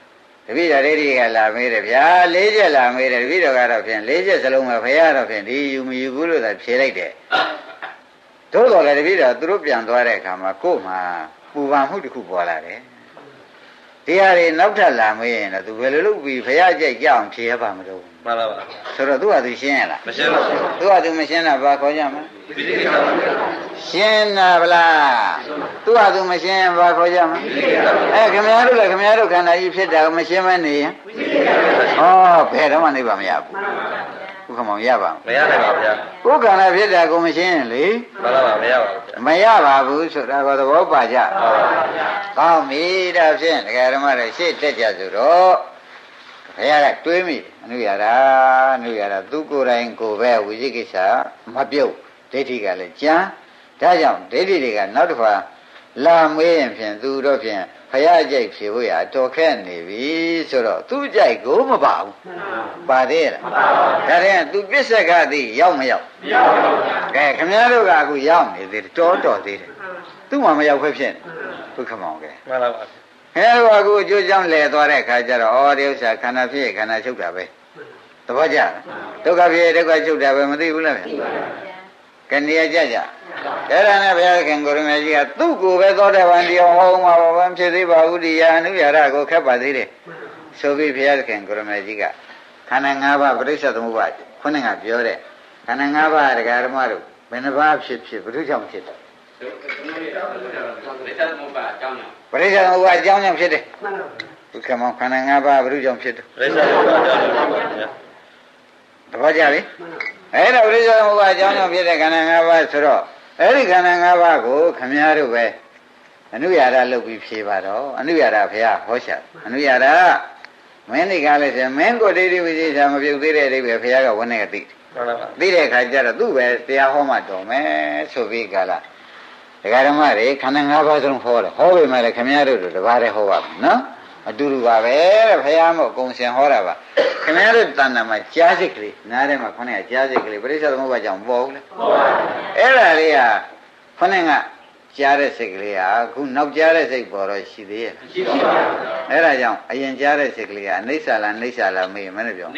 တပည့်တော်ဒိဋ္ဌိကလာမေးတယ်ဗျာလေးချက်လာမေးတယ်တပည့်တော်ကတော့ဖြင့်လေးချက်စလုံးပဲဘုရားတော့ဖြင့်ဒီယူမယူဘူးလို့သာဖြေလိုက်တယ်သို့တော်လည်းတပည့်တော်သူတို့ပြန်သွားတဲ့အခါမှာကို့မှာပူပန်မှုတစ်ခုပေါ်လာတယ်ဒီဟာတွေနောက်ထပ်လာမေးရင်တော့သူဘယ်လိုလုပ်ပြီးဘုရားကြိုက်ကြအောင်ဖြေရပါမလို့ မှန်ပါပါဆိုတော့သူကသူရှင်းရလားမရှင်းပါဘူးသူကသူမရှင်းတာဘာခေါ်ကြမလဲပိဋိကိစ္စပါဗျာရှင်းတာဗလားသူကသူမရှင်းရင်ဘာခေါ်ကြမလဲအဲခင်ဗျားတို့လည်းခင်ဗျားတို့ခန္ဓာကြီးဖြစ်တာကိုမရှင်းမနေရင်ဩဘယ်တော့မှနေပါမရဘူးဘုခမောင်ရပါမမရနိုင်ပါဗျာကိုယ်ခန္ဓာဖြစ်တာကိုမရှင်းရင်လေမှန်ပါပါမရပါဘူးဗျာမရပါဘူးဆိုတာကသဘောပါကြကောင်းပြီဒါဖြင့်ဒကာဓမ္မတွေရှေ့တက်ကြဆိုတော့ဘုရားကတွေးမိတယ် အနုရတာအနုရတာသူကိုယ်တိုင်ကိုယ်ပဲဝိသိကိစ္စမပြုတ်ဒိဋ္ဌိကလည်းကြမ်းဒါကြောင့်ဒိဋ္ဌိတွေကနောက်တစ်ခါလာမေးရင်ဖြင့်သူတို့ဖြင့်ဘုရားကြိုက်ဖြေဖို့ရအတော်ခက်နေပြီဆိုတော့သူကြိုက်ကိုမပါဘူးပါသေးလားဒါရင်သူပစ္စကတိရောက်မရောက်ကဲခင်ဗျားတို့ကအခုရောက်နေသေးတယ်တော်တော်သေးတယ်သူ့မှာမရောက်ခွင့်ဖြစ်နေဘုခမောင်ကဲမှန်ပါပါ ဟဲ့အခုအကျိုးကြောင့်လဲသွားတဲ့အခါကျတော့ဩဒီဥစ္စာခန္ဓာဖြစ်ခန္ဓာချုပ်တာပဲသဘောကျလားဒုက္ခဖြစ်ဒုက္ခချုပ်တာပဲမသိဘူးလားဗျကနေရကြကြအဲ့ဒါနဲ့ဘုရားခင်ကိုရမေကြီးကသူ့ကိုယ်ပဲသောတာပန်တရားဟောမှာဘာမှဖြစ်သေးပါဘူးဒီယာအနုရာရကိုခက်ပါသေးတယ်ဆိုပြီးဘုရားခင်ကိုရမေကြီးကခန္ဓာ၅ပါးပရိစ္ဆေသမုပ္ပါခုနကပြောတဲ့ခန္ဓာ၅ပါးတရားဓမ္မတို့ဘယ်နှပါးဖြစ်ဖြစ်ဘုသူကြောင့်ဖြစ်တယ် ပရိစ္ဆေသမုပ္ပါအကြောင်းကြောင့်ဖြစ်တယ်ဒုက္ခမောခန္ဓာ၅ပါးဘုသူကြောင့်ဖြစ်တယ်ရိစ္ဆာဘုရားကြောင့်ပါဗျာတပတ်ကြပြီအဲ့တော့ပြိဿသမုပ္ပါအကြောင်းကြောင့်ဖြစ်တဲ့ခန္ဓာ၅ပါးဆိုတော့အဲ့ဒီခန္ဓာ၅ပါးကိုခမည်းတော်ပဲအနုရာဒလုပ်ပြီးဖြေပါတော့အနုရာဒဘုရားဟောရှာအနုရာဒမင်းဒီကလည်းဆိုမင်းကိုဒိဋ္ဌိဝိသေသမပြုတ်သေးတဲ့အဓိပ္ပာယ်ဘုရားကဝန်းနေကသိတယ်မှန်ပါပါသိတဲ့အခါကျတော့သူ့ပဲတရားဟောမှတော်မယ်ဆိုပြီးကလာ ဒကာဓမ္မတွေခန္ဓာ၅ပါးစလုံးဟောတယ်ဟောပေမဲ့လည်းခမည်းတော်တို့တပါးတည်းဟောပါမယ်နော်အတူတူပါပဲတဲ့ဘုရားမို့အကုန်စင်ဟောတာပါခင်ဗျားတို့တဏ္ဍာမှာကြားစိတ်ကလေးနားထဲမှာခொနဲ့ကြားစိတ်ကလေးပရိစ္ဆေသမုပ္ပါကြောင့်ပေါ်ဘူးလေပေါ်ပါဘူးအဲ့ဒါလေးကခொနဲ့က ကြားတဲ့စိတ်ကလေးဟာအခုနောက်ကြားတဲ့စိတ်ပေါ်တော့ရှိသေးရဲ့ရှိပါဘူးအဲ့ဒါကြောင့်အရင်ကြားတဲ့စိတ်ကလေးကအနိစ္စလားအိဋ္ဌာလားမေးမနဲ့ပြော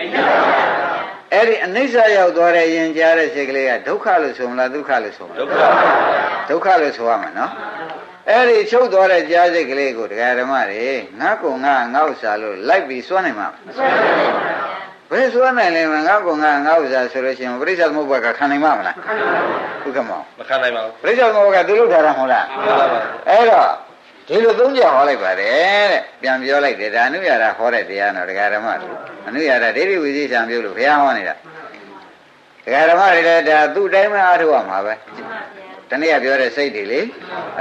အဲ့ဒီအနိစ္စရောက်သွားတဲ့ရင်ကြားတဲ့စိတ်ကလေးကဒုက္ခလို့ဆိုမလားဒုက္ခလို့ဆိုမလားဒုက္ခပါဗျာဒုက္ခလို့ဆိုရမှာနော်အဲ့ဒီချုပ်သွားတဲ့ကြားစိတ်ကလေးကိုတရားဓမ္မတွေငါကုံငါငါဥစ္စာလို့လိုက်ပြီးစွန့်နိုင်မှာဘယ်စွန့်နိုင် လဲမငါကုံငါငါဥစ္စာဆိုလို့ရှိရင်ပရိစ္ဆေသမုပ္ပါကခံနိုင်မှာမလားဟုတ်ကဲ့မောင်မခံနိုင်ပါဘူးပရိစ္ဆေသမုပ္ပါကသူလုပ်ထားတာမဟုတ်လားမှန်ပါပါအဲ့တော့ဒီလိုသုံးကြဟောလိုက်ပါတယ်တဲ့ပြန်ပြောလိုက်တယ်ဒါအနုရတာဟောတဲ့တရားတော့တရားဓမ္မတို့အနုရတာဒိဋ္ဌိဝိသေသံပြုလို့ဘုရားဟောနေတာတရားဓမ္မတွေလည်းဒါသူ့တိုင်းမှာအားထုတ်ရမှာပဲတနေ့ကပြောတဲ့စိတ်တွေလေ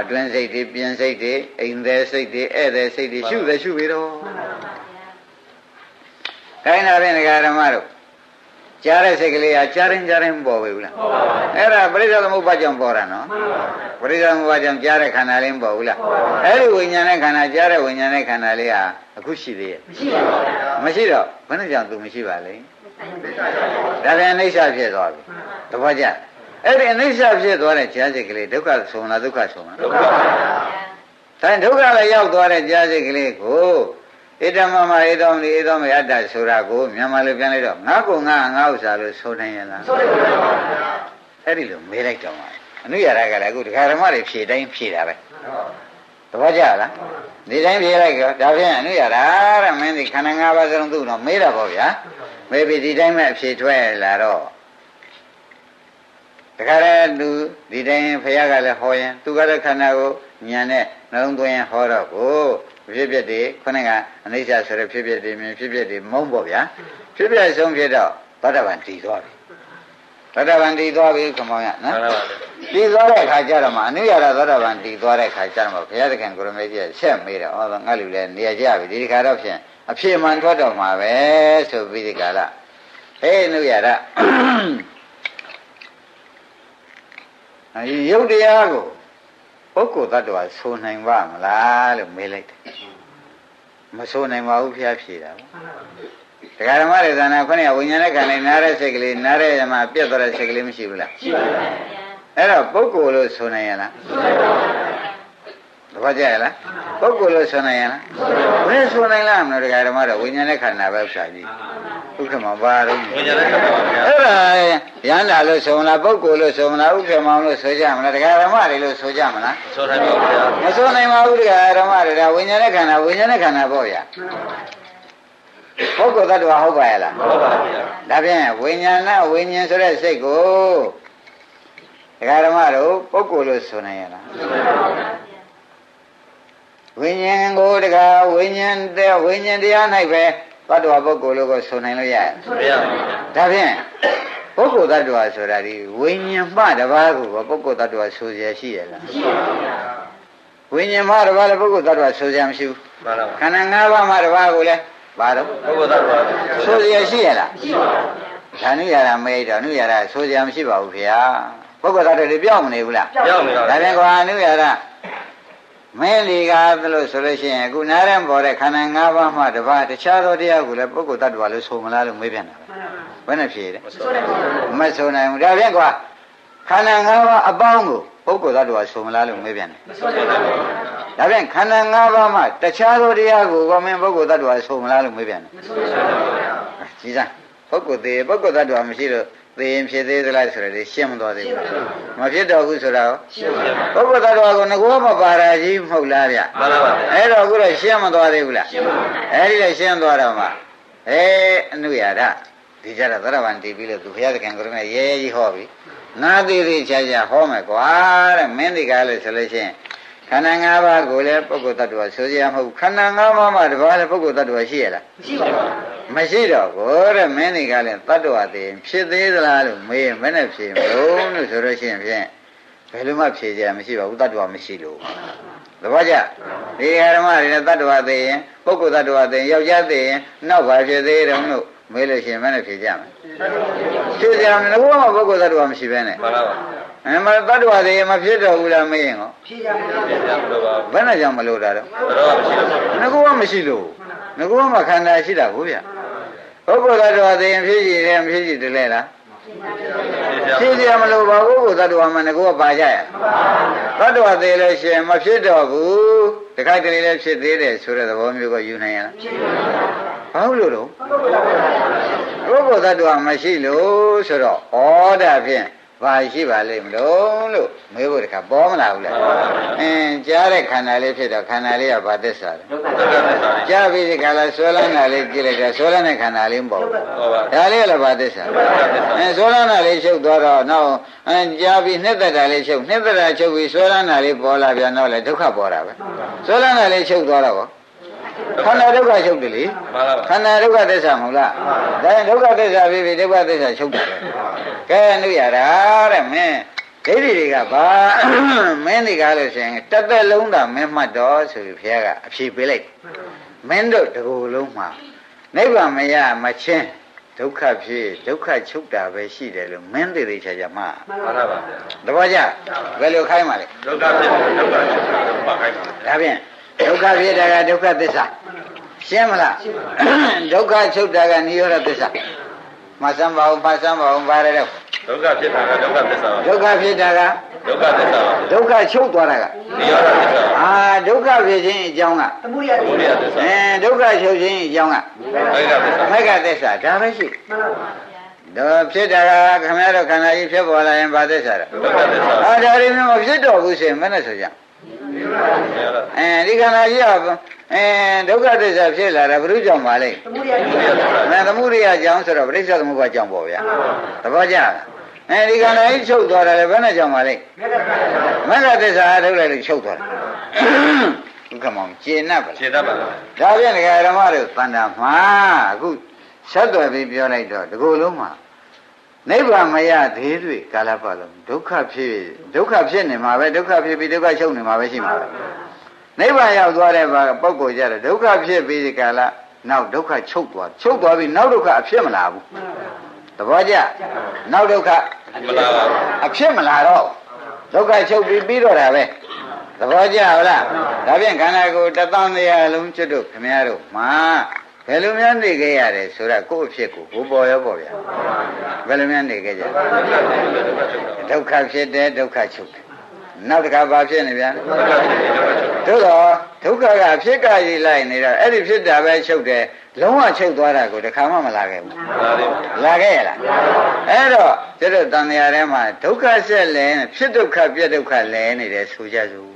အတွင်းစိတ်တွေပြင်စိတ်တွေအိမ်သေးစိတ်တွေဧည့်သည်စိတ်တွေရှုတယ်ရှုပြီးတော့ ခိုင်းတာဖြင့်တရားဓမ္မတို့ကြားတဲ့စိတ်ကလေးကကြားရင်ကြားရင်ပေါ်ပြီဘူးလားပေါ်ပါဘူးအဲ့ဒါပရိစ္ဆေသမုပ္ပါကြောင့်ပေါ်တာနော်ပရိစ္ဆေသမုပ္ပါကြောင့်ကြားတဲ့ခန္ဓာလေးမပေါ်ဘူးလားအဲ့ဒီဝိညာဉ်နဲ့ခန္ဓာကြားတဲ့ဝိညာဉ်နဲ့ခန္ဓာလေးဟာအခုရှိသေးရဲ့မရှိပါဘူးမရှိတော့ဘယ်နဲ့ကြောင့်သူမရှိပါလဲဒါပြန်အိဋ္ဌဖြစ်သွားပြီတပည့်ကြအဲ့ဒီအိဋ္ဌဖြစ်သွားတဲ့ကြားစိတ်ကလေးဒုက္ခဆုံးလားဒုက္ခဆုံးလားဒုက္ခပါဗျာဒါဒုက္ခလည်းရောက်သွားတဲ့ကြားစိတ်ကလေးကို ဣဒမမဣဒံဒီဣဒမေအတ္တဆိုတာကိုမြန်မာလိုပြန်လိုက်တော့ငါကုငါငါဥစ္စာလို့ဆိုနိုင်ရဲ့လားဆိုနိုင်ပါဘူးအဲ့ဒီလိုမေးလိုက်တော့မှအနုရရကလည်းအခုဒကာဓမ္မတွေဖြေတိုင်းဖြေတာပဲသဘောကျလားဒီတိုင်းဖြေလိုက်တော့ဒါဖြင့်အနုရရတဲ့မင်းဒီခန္ဓာ၅ပါးစလုံးသူ့တော့မေးတာပေါ့ဗျာမေးပြီးဒီတိုင်းမဲ့အဖြေထွက်လာတော့ တခါတည်းသူဒီတိုင်းဖះကလည်းဟောရင်သူကလည်းခန္ဓာကိုညာနဲ့နှလုံးသွင်းဟောတော့ကိုဖြစ်ဖြစ်တွေခုနကအနိစ္စဆိုတဲ့ဖြစ်ဖြစ်တွေမြင်ဖြစ်ဖြစ်တွေမုန်းပေါ့ဗျာဖြစ်ဖြစ်ဆုံးဖြစ်တော့သောတာပန်တည်သွားပြီသောတာပန်တည်သွားပြီခမောင်းရမှန်နော်ပါပါတည်သွားတဲ့အခါကျတော့မှအနုရတာသောတာပန်တည်သွားတဲ့အခါကျတော့မှဘုရားသခင်ကိုရမေကြီးဆက်မေးတယ်ဩငါလူလည်းနေရာကြပြီဒီခါတော့ဖြင့်အဖြစ်မှန်ထွက်တော့မှာပဲဆိုပြီးဒီကလာဟေးအနုရတာ အဲရုပ်တရားကိုပုဂ္ဂိုလ်တ attva ဆိုနိုင်ပါမလားလို့မေးလိုက်တယ်မဆိုးနိုင်ပါဘူးဖျားဖြေတာဒကာဓမ္မတွေသနာခွနဲ့ဝိညာဉ်နဲ့ခန္ဓာနားတဲ့စိတ်ကလေးနားတဲ့မှာပြတ်သွားတဲ့စိတ်ကလေးမရှိဘူးလားရှိပါပါအဲ့တော့ပုဂ္ဂိုလ်လို့ဆိုနိုင်ရလား သဘောကျရလားပုဂ္ဂိုလ်လို့ဆိုနိုင်ရလားဘယ်ဆိုနိုင်လားမလို့ဒကာဓမ္မတွေဝိညာဉ်နဲ့ခန္ဓာပဲဖြာကြည့်ဥက္ကမဘာတော့ဝိညာဉ်နဲ့ခန္ဓာပါဗျာအဲ့ဒါရဟန္တာလို့ဆိုမလားပုဂ္ဂိုလ်လို့ဆိုမလားဥက္ကမောင်လို့ဆိုကြမလားဒကာဓမ္မတွေလို့ဆိုကြမလားဆိုနိုင်ပါဗျာမဆိုနိုင်ပါဘူးဒကာဓမ္မတွေဒါဝိညာဉ်နဲ့ခန္ဓာဝိညာဉ်နဲ့ခန္ဓာပေါ့ဗျာပုဂ္ဂိုလ်သတ္တဝါဟုတ်ပါရဲ့လားဟုတ်ပါဗျာဒါဖြင့်ဝိညာဏဝိညာဉ်ဆိုတဲ့စိတ်ကိုဒကာဓမ္မတို့ပုဂ္ဂိုလ်လို့ဆိုနိုင်ရလား ဝိညာဉ်ကိုဒကာဝိညာဉ်တဲ့ဝိညာဉ်တရား၌ပဲသတ္တဝါပုဂ္ဂိုလ်လို့ကိုဆိုနိုင်လို့ရရဲ့မရပါဘူးဗျာဒါဖြင့်ပုဂ္ဂိုလ်တ attva ဆိုတာဒီဝိညာဉ်မှတပါးကိုပုဂ္ဂိုလ်တ attva ဆိုရရှိရလားရှိပါဘူးဝိညာဉ်မှတပါးလည်းပုဂ္ဂိုလ်တ attva ဆိုရမရှိဘူးမှန်ပါခန္ဓာ၅ပါးမှတပါးကိုလည်းဘာတော့ပုဂ္ဂိုလ်သတ္တဝါဆိုရရှိရလားရှိပါဘူးဒါနုရတာမေးတော့နုရတာဆိုရမရှိပါဘူးခင်ဗျာပုဂ္ဂိုလ်တ attva တွေပြောင်းမနေဘူးလားပြောင်းနေတော့ဒါဖြင့်ကွာနုရတာ မင်းလီကားလို့ဆိုလို့ရှိရင်အခုနားရင်ပေါ်တဲ့ခန္ဓာ၅ပါးမှတပါးတခြားသောတရားကိုလည်းပုဂ္ဂိုလ်တ attva လို့ဆိုမလားလို့မေးပြန်တာပဲဘယ်နဲ့ဖြေတယ်မဆိုနိုင်ပါဘူးမဆိုနိုင်ဘူးဒါဖြင့်ကွာခန္ဓာ၅ပါးအပေါင်းကိုပုဂ္ဂိုလ်သတ္တဝါဆိုမလားလို့မေးပြန်တယ်မဆိုနိုင်ပါဘူးဒါဖြင့်ခန္ဓာ၅ပါးမှာတခြားသောတရားကိုကောမင်းပုဂ္ဂိုလ်သတ္တဝါဆိုမလားလို့မေးပြန်တယ်ကြည်စမ်းပုဂ္ဂိုလ်သေးပုဂ္ဂိုလ်သတ္တဝါမရှိတော့ သေရင်ဖြစ်သေးသလားဆိုတော့ရှင်းမသွားသေးဘူးမဖြစ်တော့ဘူးဆိုတော့ရှင်းပါဗျာပုဂ္ဂိုလ်သတ္တဝါကိုငကောမပါရာကြီးမဟုတ်လားဗျမှန်ပါပါဗျာအဲ့တော့အခုတော့ရှင်းမသွားသေးဘူးလားရှင်းပါပါအဲ့ဒီလည်းရှင်းသွားတော့မှအဲအနုရဒဒီကြတော့သရဝံတည်ပြီးလို့သူဘုရားသခင်ကရုဏာရဲရဲကြီးဟောပြီငါသေးသေးချာချာဟောမယ်ကွာတဲ့မင်းဒီကားလို့ဆိုလို့ရှိရင် ခန္ဓာ၅ပါးကိုလည်းပုဂ္ဂိုလ်တ attva ဆိုကြရမဟုတ်ခန္ဓာ၅ပါးမှာတပါးလည်းပုဂ္ဂိုလ်တ attva ရှိရလားရှိပါပါမရှိတော့ဘူးတဲ့မင်းဒီကားလည်းတ attva သေးဖြစ်သေးသလားလို့မေးရင်မနဲ့ဖြေမလို့လို့ဆိုလို့ရှိရင်ဖြင့်ဘယ်လိုမှဖြေကြမရှိပါဘူးတ attva မရှိလို့သဘောကျဒီဓမ္မတွေနဲ့တ attva သေးရင်ပုဂ္ဂိုလ်တ attva သေးရင်ယောက်ျားသေးရင်နောက်ပါဖြစ်သေးတယ်လို့မေးလို့ရှိရင်မနဲ့ဖြေကြမယ် ဖြေကြမယ်ဘုရားမှာပုဂ္ဂိုလ်တ attva မရှိဘဲနဲ့မှန်ပါပါအဲမတ attva သေးရင်မဖြစ်တော့ဘူးလားမေးရင်ဟောပြည့်ပြမလို့ပါဘူးဘယ်နဲ့ကြောင့်မလို့တာတော့တော့မရှိတော့ဘူးငကူကမရှိလို့ငကူကမှခန္ဓာရှိတာကိုဗျပုဂ္ဂိုလ်တ attva သေးရင်ဖြစ်ကြည့်တယ်မဖြစ်ကြည့်တယ်လဲလား ပြည့်ပြဖြစ်ကြမလို့ပါဘူးပုဂ္ဂိုလ်တ attva မှငကူကပါကြရတ attva သေးလို့ရှိရင်မဖြစ်တော့ဘူးတခါတလေလည်းဖြစ်သေးတယ်ဆိုတဲ့သဘောမျိုးကိုယူနိုင်ရလားဘာလို့လို့တော့ပုဂ္ဂိုလ်တ attva မရှိလို့ဆိုတော့ဩဒါဖြင့် ဘာရှိပါလိမ့်မလို့လို့မေးဖို့တခါပေါ်မလာဘူးလားအင်းကြားတဲ့ခန္ဓာလေးဖြစ်တော့ခန္ဓာလေးကဘာသစ္စာလဲဒုက္ခသစ္စာလေးကြားပြီးဒီကလာဆွဲလန်းတာလေးကြည့်လိုက်တာဆွဲလန်းတဲ့ခန္ဓာလေးမပေါ့ဘူးဟုတ်ပါဒါလေးကလည်းဘာသစ္စာအဲဆွဲလန်းတာလေးချုပ်သွားတော့နောက်အဲကြားပြီးနှစ်သက်တာလေးချုပ်နှစ်သက်တာချုပ်ပြီးဆွဲလန်းတာလေးပေါ်လာပြန်တော့လေဒုက္ခပေါ်တာပဲဆွဲလန်းတာလေးချုပ်သွားတော့ ခန္ဓာဒုက္ခချုပ်တယ်လေမှန်ပါပါခန္ဓာဒုက္ခသစ္စာမဟုတ်လားဒါရင်ဒုက္ခသစ္စာပြီးပြီးဒုက္ခသစ္စာချုပ်တာပဲကဲနှုတ်ရတာတဲ့မင်းဒိဋ္ဌိတွေကဘာမင်းတွေကလို့ဆိုရင်တစ်သက်လုံးသာမင်းမှတ်တော့ဆိုပြီးဘုရားကအဖြေပေးလိုက်မင်းတို့တကူလုံးမှာနိဗ္ဗာန်မရမချင်းဒုက္ခဖြစ်ဒုက္ခချုပ်တာပဲရှိတယ်လို့မင်းသေးသေးချာချာမှတ်မှန်ပါပါဗျာတပည့်ကြဘယ်လိုခိုင်းပါလဲဒုက္ခဖြစ်ဒုက္ခချုပ်တာဘာခိုင်းပါလဲဒါဖြင့် ဒုက္ခဖြစ်တာကဒုက္ခသစ္စာရှင်းမလားဒုက္ခချုပ်တာကនិရောဓသစ္စာမဆမ်းပါဘူးမဆမ်းပါဘူးပါတယ်တော့ဒုက္ခဖြစ်တာကဒုက္ခသစ္စာပါဒုက္ခဖြစ်တာကဒုက္ခသစ္စာပါဒုက္ခချုပ်သွားတာကနိရောဓသစ္စာပါအာဒုက္ခဖြစ်ခြင်းအကြောင်းကဘုရားသစ္စာအဲဒုက္ခချုပ်ခြင်းအကြောင်းကဘိက္ခသစ္စာမက္ခသစ္စာဒါပဲရှိတော့ဖြစ်တာကခမရတော့ခန္ဓာကြီးဖြစ်ပေါ်လာရင်ဘာသစ္စာလဲဒုက္ခသစ္စာအာဒါရီမျိုးမဖြစ်တော့ဘူးဆိုရင်မနဲ့ဆိုကြနိရောဓ အဲဒီခန္ဓာကြီးကအဲဒုက္ခသစ္စာဖြစ်လာတာဘုရုကြောင့်ပါလေဘုရားသစ္စာအဲသမှုရိယအကြောင်းဆိုတော့ပရိစ္ဆေသမုပ္ပါအကြောင်းပေါ့ဗျာသဘောကျလားအဲဒီခန္ဓာကြီးချုပ်သွားတယ်လေဘယ်နဲ့ကြောင့်ပါလဲမက္ခသစ္စာထုတ်လိုက်လို့ချုပ်သွားတယ်ဒုက္ခမောင်ကျေနပ်ပါလားခြေတတ်ပါလားဒါဖြင့်ဒကာဓမ္မတို့သန္တာမှာအခုဆက်သွယ်ပြီးပြောလိုက်တော့ဒီကိုယ်လုံးမှာ နိဗ္ဗာန်မရသေးတွေ့ကာလပတ်လုံးဒုက္ခဖြစ်ဒုက္ခဖြစ်နေမှာပဲဒုက္ခဖြစ်ပြီးဒုက္ခချုပ်နေမှာပဲရှိမှာပဲနိဗ္ဗာန်ရောက်သွားတဲ့ဘာပုဂ္ဂိုလ်ကြတော့ဒုက္ခဖြစ်ပြီးဒီကာလနောက်ဒုက္ခချုပ်သွားချုပ်သွားပြီးနောက်ဒုက္ခအဖြစ်မလာဘူးသဘောကျနောက်ဒုက္ခမလားပါဘူးအဖြစ်မလာတော့ဒုက္ခချုပ်ပြီးပြီးတော့တာပဲသဘောကျဟုတ်လားဒါဖြင့်ခန္ဓာကိုယ်တသံတရားလုံးကျွတ်တို့ခင်ဗျားတို့မှာ ဘယ်လိုများနေခဲ့ရတယ်ဆိုတော့ကိုယ့်အဖြစ်ကိုကိုပေါ်ရောပေါ့ဗျာဘယ်လိုများနေခဲ့ကြဒုက္ခဖြစ်တယ်ဒုက္ခချုပ်တယ်နောက်တစ်ခါဘာဖြစ်နေပြန်တို့တော့ဒုက္ခကဖြစ်ကြရည်လိုက်နေတော့အဲ့ဒီဖြစ်တာပဲချုပ်တယ် လုံးဝချုပ်သွားတာကိုတခါမှမလာခဲ့ဘူးလာခဲ့ရလားအဲ့တော့တို့တို့တန်တရားထဲမှာဒုက္ခဆက်လဲဖြစ်ဒုက္ခပြက်ဒုက္ခလဲနေတယ်ဆိုကြစို့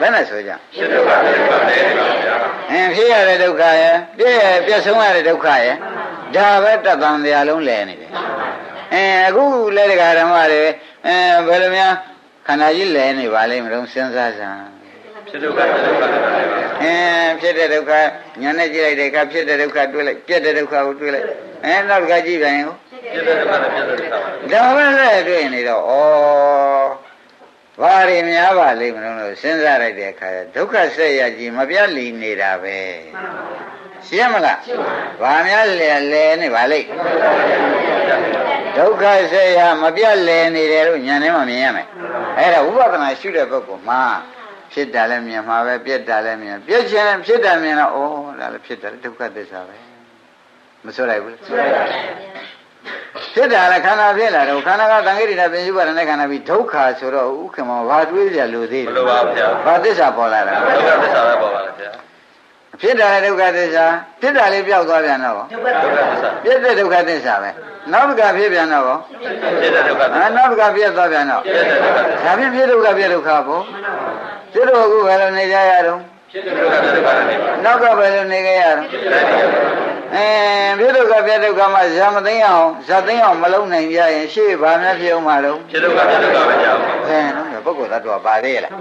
ဘယ်နဲ့ဆိုကြဖြစ်ဒုက္ခပြက်ဒုက္ခလဲနေပါဗျာအင်းဖြစ်ရတဲ့ဒုက္ခရဲ့ပြည့်ပြည့်ဆုံးရတဲ့ဒုက္ခရဲ့ဒါပဲတတန်တရားလုံးလဲနေတယ်အင်းအခုလက်ဒကာဓမ္မတွေအဲဘယ်လိုများခန္ဓာကြီးလဲနေပါလိမ့်မလို့စဉ်းစားစမ်း ဖြစ်ဒုက္ခဖြစ်ဒုက္ခအင်းဖြစ်တဲ့ဒုက္ခညာနဲ့ကြည့်လိုက်တဲ့အခါဖြစ်တဲ့ဒုက္ခတွေ့လိုက်ပြက်တဲ့ဒုက္ခကိုတွေ့လိုက်အဲနောက်တစ်ခါကြည့်ပြန်ရောဖြစ်တဲ့ဒုက္ခနဲ့ပြက်တဲ့ဒုက္ခဒါပဲလဲတွေ့နေတော့ဩဘာတွေများပါလိမ့်မလို့စဉ်းစားလိုက်တဲ့အခါဒုက္ခဆက်ရကြီးမပြတ်လီနေတာပဲရှင်းမလားဘာများလဲလဲနေပါလိမ့်ဒုက္ခဆက်ရမပြတ်လဲနေတယ်လို့ညာထဲမှာမြင်ရမယ်အဲ့ဒါဝိပဿနာရှုတဲ့ပုဂ္ဂိုလ်မှာ ဖြစ်တာလည်းမြင်မှာပဲပြက်တာလည်းမြင်ပြက်ခြင်းဖြစ်တာမြင်တော့ဩဒါလည်းဖြစ်တယ်ဒုက္ခသစ္စာပဲမဆိုလိုက်ဘူးဆိုလိုက်ပါဖြစ်တာလည်းခန္ဓာဖြစ်လာတော့ခန္ဓာကတန်ခိရိတာပြင်စုပါဒနဲ့ခန္ဓာပြီးဒုက္ခဆိုတော့ဥက္ကမောဘာတွေးကြလို့သေးတယ်ဘယ်လိုပါဗျာဘာသစ္စာပေါ်လာတာဒုက္ခသစ္စာပဲပေါ်ပါလားဗျာဖြစ်တာလည်းဒုက္ခသစ္စာဖြစ်တာလေးပျောက်သွားပြန်တော့ဒုက္ခသစ္စာပြည့်တဲ့ဒုက္ခသစ္စာပဲနောက်တစ်ခါဖြစ်ပြန်တော့ဖြစ်တဲ့ဒုက္ခအဲနောက်တစ်ခါပြည့်သွားပြန်တော့ဖြစ်တဲ့ဒုက္ခဒါဖြင့်ဖြစ်ဒုက္ခပြည့်ဒုက္ခပေါ့ ဖြစ်တော့အခုဘယ်လိုနေကြရတော့ဖြစ်တဲ့ဒုက္ခပြည့်ဒုက္ခနဲ့နေပါနောက်ကဘယ်လိုနေကြရတော့အဲဖြစ်ဒုက္ခပြည့်ဒုက္ခမှာဇာမသိအောင်ဇာသိအောင်မလုံးနိုင်ကြရင်ရှေ့ဘာများဖြစ်အောင်မလို့ဖြစ်ဒုက္ခပြည့်ဒုက္ခပဲကြောက်အဲနော်ပုဂ္ဂိုလ်သတ္တဝါပါသေးလား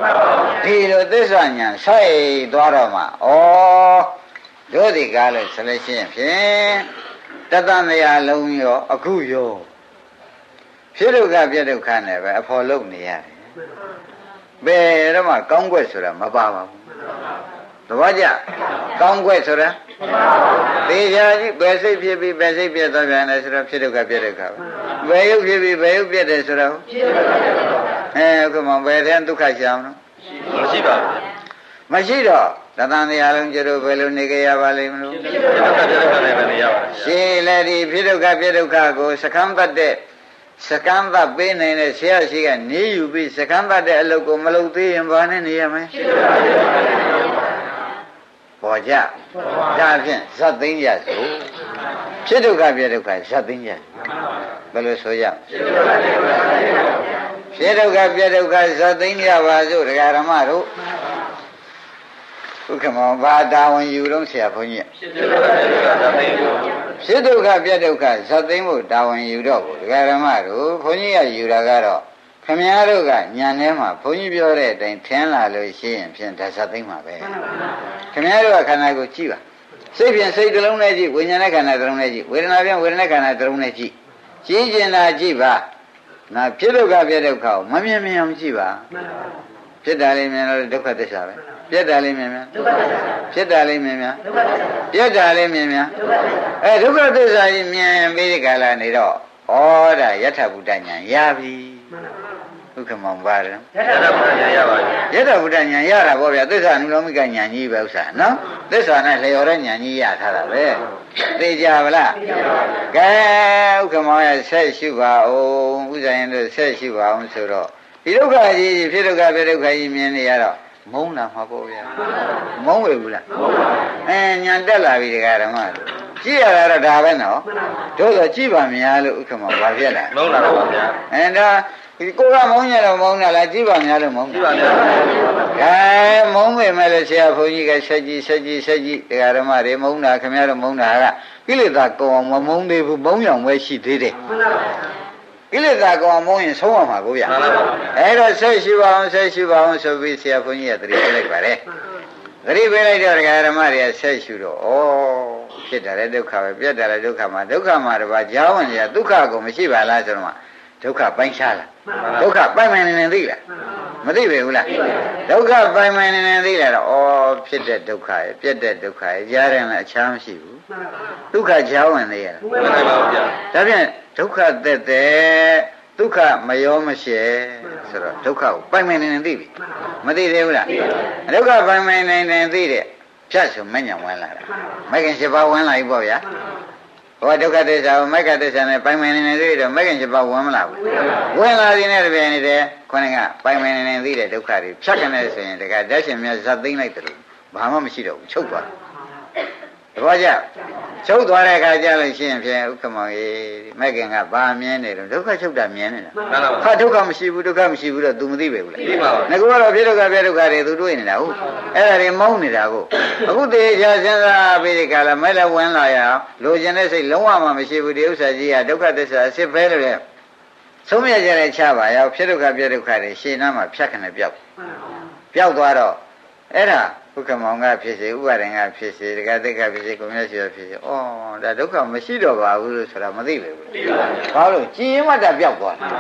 ဒီလိုသစ္စာညာဆိုင်သွားတော့မှဩတို့ဒီကားလို့ဆက်လက်ရှင်းဖြင့်တတမယလုံးရောအခုရောဖြစ်ဒုက္ခပြည့်ဒုက္ခနဲ့ပဲအဖို့လုံးနေရတယ် ဘယ်တော့မှကောင်းကွက်ဆိုတာမပါပါဘူးသဘောကျကောင်းကွက်ဆိုတာသေချာကြီးဘယ်စိတ်ဖြစ်ပြီးဘယ်စိတ်ပြတ်သွားပြန်လဲဆိုတော့ဖြစ်ဒုက္ခပြည့်ဒုက္ခပဲဘယ်ရုပ်ဖြစ်ပြီးဘယ်ရုပ်ပြတ်တယ်ဆိုတော့အဲခုမှဘယ်တဲ့ဒုက္ခရှာအောင်နော်မရှိပါဘူးမရှိတော့တသံတရားလုံးကျတော့ဘယ်လိုနေကြရပါလိမ့်မလို့ဖြစ်ဒုက္ခပြည့်ဒုက္ခနဲ့ပဲနေရပါရှင်းလေဒီဖြစ်ဒုက္ခပြည့်ဒုက္ခကိုစကံတတ်တဲ့ စကံသပေးနိုင်တဲ့ဆရာရှိကနေယူပြီးစကံသတဲ့အလုပ်ကိုမလုပ်သေးရင်ဘာနဲ့နေရမလဲပေါ်ကြဒါဖြင့်ဇတ်သိမ်းကြစို့ဖြစ်ဒုက္ခပြဒုက္ခဇတ်သိမ်းကြဘယ်လိုဆိုရဖြစ်ဒုက္ခပြဒုက္ခဇတ်သိမ်းကြပါစို့ဒကာရမတို့ ဥက္ကမောဘာတာဝန်ယူတော့ဆရာဘုန်းကြီးဖြစ်ဒုက္ခပြဒုက္ခဇတ်သိမ်းဖို့တာဝန်ယူတော့ဘူးဒကာရမတို့ဘုန်းကြီးကယူတာကတော့ခမည်းတော်ကညာထဲမှာဘုန်းကြီးပြောတဲ့အတိုင်းထင်းလာလို့ရှိရင်ဖြင့်ဒါဇတ်သိမ်းမှာပဲခမည်းတော်ကခန္ဓာကိုကြည့်ပါစိတ်ဖြင့်စိတ်တစ်လုံးနဲ့ကြည့်ဝိညာဉ်နဲ့ခန္ဓာတစ်လုံးနဲ့ကြည့်ဝေဒနာဖြင့်ဝေဒနာခန္ဓာတစ်လုံးနဲ့ကြည့်ကြည့်ကျင်တာကြည့်ပါနာဖြစ်ဒုက္ခပြဒုက္ခကိုမမြင်မြင်အောင်ကြည့်ပါ ဖြစ်တာလေးမြင်လို့ဒုက္ခသစ္စာပဲပြက်တာလေးမြင်များဖြစ်တာလေးမြင်များပြက်တာလေးမြင်များအဲဒုက္ခသစ္စာကြီးမြင်ပြီးဒီကလာနေတော့ဩဒါယထာဘုဒ္ဓညာရပြီဒုက္ခမောင်ပါတယ်ယထာဘုဒ္ဓညာရပါပြီယထာဘုဒ္ဓညာရတာပေါ့ဗျာသစ္စာနုလောမိကညာကြီးပဲဥစ္စာနော်သစ္စာနဲ့လျော်တဲ့ညာကြီးရထားတာပဲသိကြပါလားကဲဥက္ကမောင်ရဲ့ဆက်ရှိပါအောင်ဥဇာရင်တို့ဆက်ရှိပါအောင်ဆိုတော့ ဒီဒုက္ခကြီးဖြစ်ဒုက္ခဖြစ်ဒုက္ခကြီးမြင်နေရတော့မုန်းတာမှာပေါ့ဗျာမုန်းဝေဘူးလားအဲညာတက်လာပြီဒကာဓမ္မကြည့်ရတာတော့ဒါပဲနော်တို့ဆိုကြည့်ပါများလို့ဥက္ကမဘာဖြစ်လာမုန်းလာတော့ပါဗျာအဲဒါဒီကိုကမုန်းရတော့မုန်းတာလားကြည့်ပါများလို့မုန်းကြည့်ပါများအဲမုန်းပေမဲ့လည်းဆရာဘုန်းကြီးကဆက်ကြည့်ဆက်ကြည့်ဆက်ကြည့်ဒကာဓမ္မတွေမုန်းတာခင်ဗျားတို့မုန်းတာကကိလေသာကောအောင်မမုန်းသေးဘူးမုန်းရောင်ပဲရှိသေးတယ်မှန်ပါပါ ကိလေသာကောင်မုန်းရင်ဆုံးရမှာကိုဗျာအဲ့တော့ဆက်ရှိပါအောင်ဆက်ရှိပါအောင်ဆိုပြီးဆရာဘုန်းကြီးကသတိပေးလိုက်ပါတယ်သတိပေးလိုက်တော့ဒကာဓမ္မတွေကဆက်ရှိတော့ဩဖြစ်တယ်လေဒုက္ခပဲပြတ်တယ်လေဒုက္ခမှာဒုက္ခမှာတပါးကြောင်းဝင်ရဒုက္ခကိုမရှိပါလားဆိုတော့ ဒုက္ခပိုင်းခြားလားဒုက္ခပိုင်ပိုင်နေနေသိလားမသိပေဘူးလားဒုက္ခပိုင်ပိုင်နေနေသိလာတော့ဩဖြစ်တဲ့ဒုက္ခရဲ့ပြတ်တဲ့ဒုက္ခရဲ့ကြားတယ်လည်းအချမ်းမရှိဘူးဒုက္ခကြောင်းဝင်သေးရလားမသိပါဘူးဗျာဒါဖြင့်ဒုက္ခသက်သက်ဒုက္ခမရောမရှယ်ဆိုတော့ဒုက္ခကိုပိုင်ပိုင်နေနေသိပြီမသိသေးဘူးလားဒုက္ခပိုင်ပိုင်နေနေသိတဲ့ဖြတ်ဆိုမညံဝင်လာတာမကင်7ပါးဝင်လာပြီပေါ့ဗျာ ဟောဒုက္ခသစ္စာကိုမက္ခသစ္စာနဲ့ပိုင်ပိုင်နေနေသိတော့မကင်7ပါးဝင်မလာဘူးဝင်လာသည်နဲ့တပြိုင်နက်တည်းခေါင်းကပိုင်ပိုင်နေနေသိတဲ့ဒုက္ခတွေဖြတ်ကနေဆိုရင်တခါဓာတ်ရှင်များဇတ်သိမ့်လိုက်တယ်လို့ဘာမှမရှိတော့ဘူးချုပ်သွားတယ် တပည့်ကြချုပ်သွားတဲ့အခါကျလို့ရှိရင်ဖြင့်ဥက္ကမောင်ကြီးမဲ့ခင်ကဘာမြင်နေတော့ဒုက္ခချုပ်တာမြင်နေတာမှန်ပါပါဟာဒုက္ခမရှိဘူးဒုက္ခမရှိဘူးတော့ तू မသိပဲဘူးလားသိပါပါငါကတော့ပြဒုက္ခပြဒုက္ခတွေ तू တွေ့နေတာဟုတ်အဲ့ဒါတွေမောင်းနေတာကိုအခုတေချာစဉ်းစားပြီးဒီကလာမဲ့လည်းဝင်လာရအောင်လိုချင်တဲ့စိတ်လုံးဝမှမရှိဘူးဒီဥစ္စာကြီးကဒုက္ခသစ္စာအစ်စ်ပဲလို့လေသုံးမြကြတဲ့ချပါရောက်ဖြစ်ဒုက္ခပြဒုက္ခတွေရှင်းနာမှာဖြတ်ခနဲ့ပြောက်ပျောက်သွားတော့အဲ့ဒါ ဘုက္ခမောင်ကဖြစ်စေဥပါရင်ကဖြစ်စေတက္ကသိက္ခဖြစ်စေကိုမြတ်ရှိရဖြစ်စေဩဒါဒုက္ခမရှိတော့ပါဘူးလို့ဆိုတာမသိပဲဘူးဘာလို့ကြည်ရင်မှတပျောက်သွားတယ်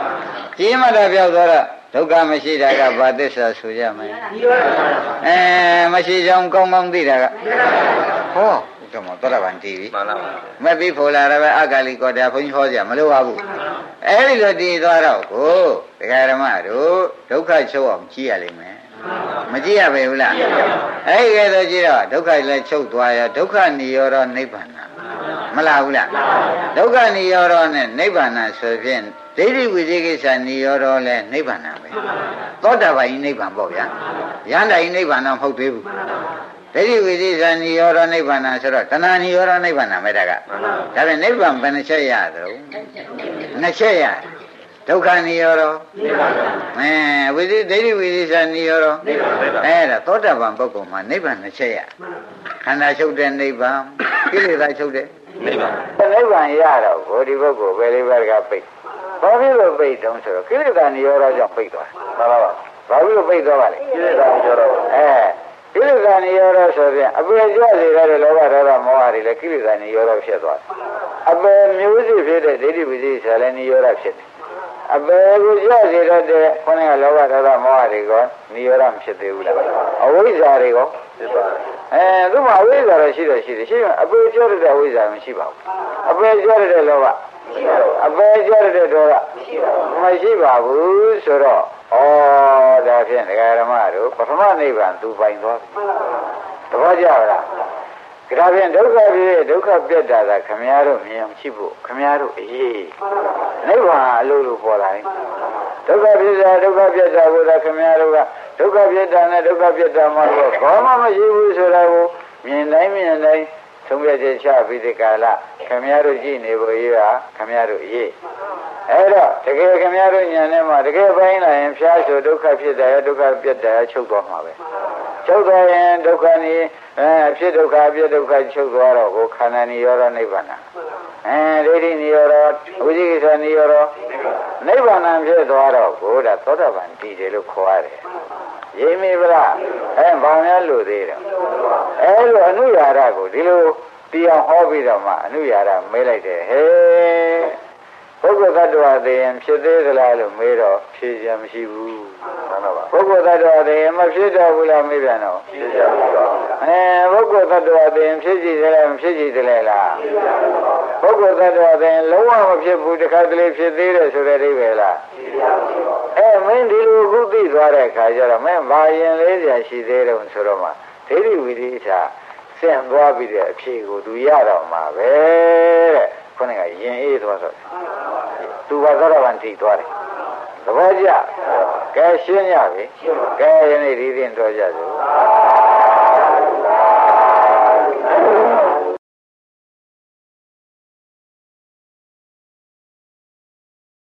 ကြည်ရင်မှတပျောက်သွားတော့ဒုက္ခမရှိတာကဘာသစ္စာဆိုကြမလဲအဲမရှိကြောင်းကောင်းကောင်းသိတာကဟောဘုက္ခမောင်တော်တာဗန်တီးပြီမှန်လားပါမက်ပြီးဖိုလာရပဲအကာလီကောတာဘုန်းကြီးဟောကြမလိုပါဘူးအဲ့ဒီလိုတည်သွားတော့ကိုဒကာရမတို့ဒုက္ခချုပ်အောင်ကြည့်ရလိမ့်မယ် မကြည့်ရပဲဘူးလားအဲ့ဒီကဲဆိုကြည့်တော့ဒုက္ခလည်းချုပ်သွားရဒုက္ခနိရောဓနိဗ္ဗာန်မလားဘူးလားဒုက္ခနိရောဓနဲ့နိဗ္ဗာန်ဆိုဖြင့်ဒိဋ္ဌိဝိသေကိစ္စနိရောဓလည်းနိဗ္ဗာန်ပဲသောတာပန်ဤနိဗ္ဗာန်ပေါ့ဗျာရဟန္တာဤနိဗ္ဗာန်တော့မဟုတ်သေးဘူးဒိဋ္ဌိဝိသေသနိရောဓနိဗ္ဗာန်ဆိုတော့တဏှာနိရောဓနိဗ္ဗာန်ပဲဒါကဒါပေမဲ့နိဗ္ဗာန်ဘယ်နှချက်ရသလဲနှစ်ချက်ရ ဒုက္ခနိရောဓအဲဝိသေဒိဋ္ဌိဝိသေသနိရောဓအဲဒါသောတာပန်ပုဂ္ဂိုလ်မှာနိဗ္ဗာန်နှစ်ချက်ရခန္ဓာချုပ်တဲ့နိဗ္ဗာန်ကိလေသာချုပ်တဲ့နိဗ္ဗာန်နိဗ္ဗာန်ရတော့ဘုဒီပုဂ္ဂိုလ်ပဲလေးပါးကပိတ်ဘာဖြစ်လို့ပိတ်တုံးဆိုတော့ကိလေသာနိရောဓကြောင့်ပိတ်သွားမှန်ပါပါဘာဖြစ်လို့ပိတ်သွားပါလဲကိလေသာနိရောဓအဲကိလေသာနိရောဓဆိုပြန်အပေကြွစေတဲ့လောဘဒေါသမောဟတွေလည်းကိလေသာနိရောဓဖြစ်သွားတယ်အပေမျိုးစိဖြစ်တဲ့ဒိဋ္ဌိဝိသေဆိုလည်းနိရောဓဖြစ်တယ် အပေကိုကြွစေတတ်တဲ့ခေါင်းကလောဘဒေါသမောဟတွေကနိရောဓမဖြစ်သေးဘူးလားအဝိဇ္ဇာတွေကဖြစ်သွားတယ်အဲသူ့မှာအဝိဇ္ဇာတော့ရှိတော့ရှိတယ်ရှိရင်အပေကြွတဲ့အဝိဇ္ဇာမရှိပါဘူးအပေကြွတဲ့လောဘအပေကြွတဲ့ဒေါသမရှိပါဘူးဆိုတော့ဩဒါဖြင့်ဒကာရမတို့ပထမနိဗ္ဗာန်သူပိုင်သွားပြီတပည့်ကြပါလား ဒါဖြင့်ဒုက္ခဖြစ်ဒုက္ခပြတ်တာကခမည်းတော်မြင်အောင်ရှိဖို့ခမည်းတော်အေးနိဗ္ဗာန်အလိုလိုပေါ်လာရင်ဒုက္ခဖြစ်တာဒုက္ခပြတ်တာကိုသာခမည်းတော်ကဒုက္ခပြတ်တာနဲ့ဒုက္ခပြတ်တာမှာတော့ဘာမှမရှိဘူးဆိုတာကိုမြင်တိုင်းမြင်တိုင်းသုံးပြချက်ချပြီးဒီကာလခမည်းတော်ကြည့်နေဖို့ရေးတာခမည်းတော်အေးအဲ့တော့တကယ်ခမည်းတော်ညာထဲမှာတကယ်ပိုင်းလာရင်ဖျားဆိုဒုက္ခဖြစ်တယ်ဒုက္ခပြတ်တယ်ချုပ်သွားမှာပဲချုပ်သွားရင်ဒုက္ခနေ အဲအဖြစ်ဒုက္ခအပြစ်ဒုက္ခချုပ်သွားတော့ကိုခန္ဓာနိရောဓနိဗ္ဗာန်အဲဒိဋ္ဌိနိရောဓဝိသိကိစ္စနိရောဓနိဗ္ဗာန်ဖြစ်သွားတော့ကိုဒါသောတာပန်တည်တယ်လို့ခေါ်ရတယ်ရိပ်မိဗလားအဲဘာများလို့သေးတယ်အဲလိုအနုရာရကိုဒီလိုတရားဟောပြီးတော့မှအနုရာရမေးလိုက်တယ်ဟဲ့ ပုဂ္ဂိုလ်သတ္တဝါသိရင်ဖြစ်သေးသလားလို့မေးတော့ဖြေစရာမရှိဘူးမှန်ပါပါပုဂ္ဂိုလ်သတ္တဝါသိရင်မဖြစ်တော့ဘူးလားမေးပြန်တော့ဖြစ်ကြပါဘူးအဲပုဂ္ဂိုလ်သတ္တဝါသိရင်ဖြစ်ကြည့်တယ်လားမဖြစ်ကြည့်တယ်လားပုဂ္ဂိုလ်သတ္တဝါသိရင်လုံးဝမဖြစ်ဘူးတခါတလေဖြစ်သေးတယ်ဆိုတဲ့အိဗယ်လားအဲမင်းဒီလိုခုသိသွားတဲ့အခါကျတော့မင်းဘာရင်လေးစရာရှိသေးတယ်ဆိုတော့မှဒိဋ္ဌိဝိသေချာဆင့်သွားပြီးတဲ့အဖြေကိုသူရတော့မှာပဲတဲ့ ခုနကရင်အေးသွားဆိုသူဘာသောရပန်ထိသွားတယ်သဘောကျကဲရှင်းရပြီကဲယနေ့ဒီရင်တော်ကြစို့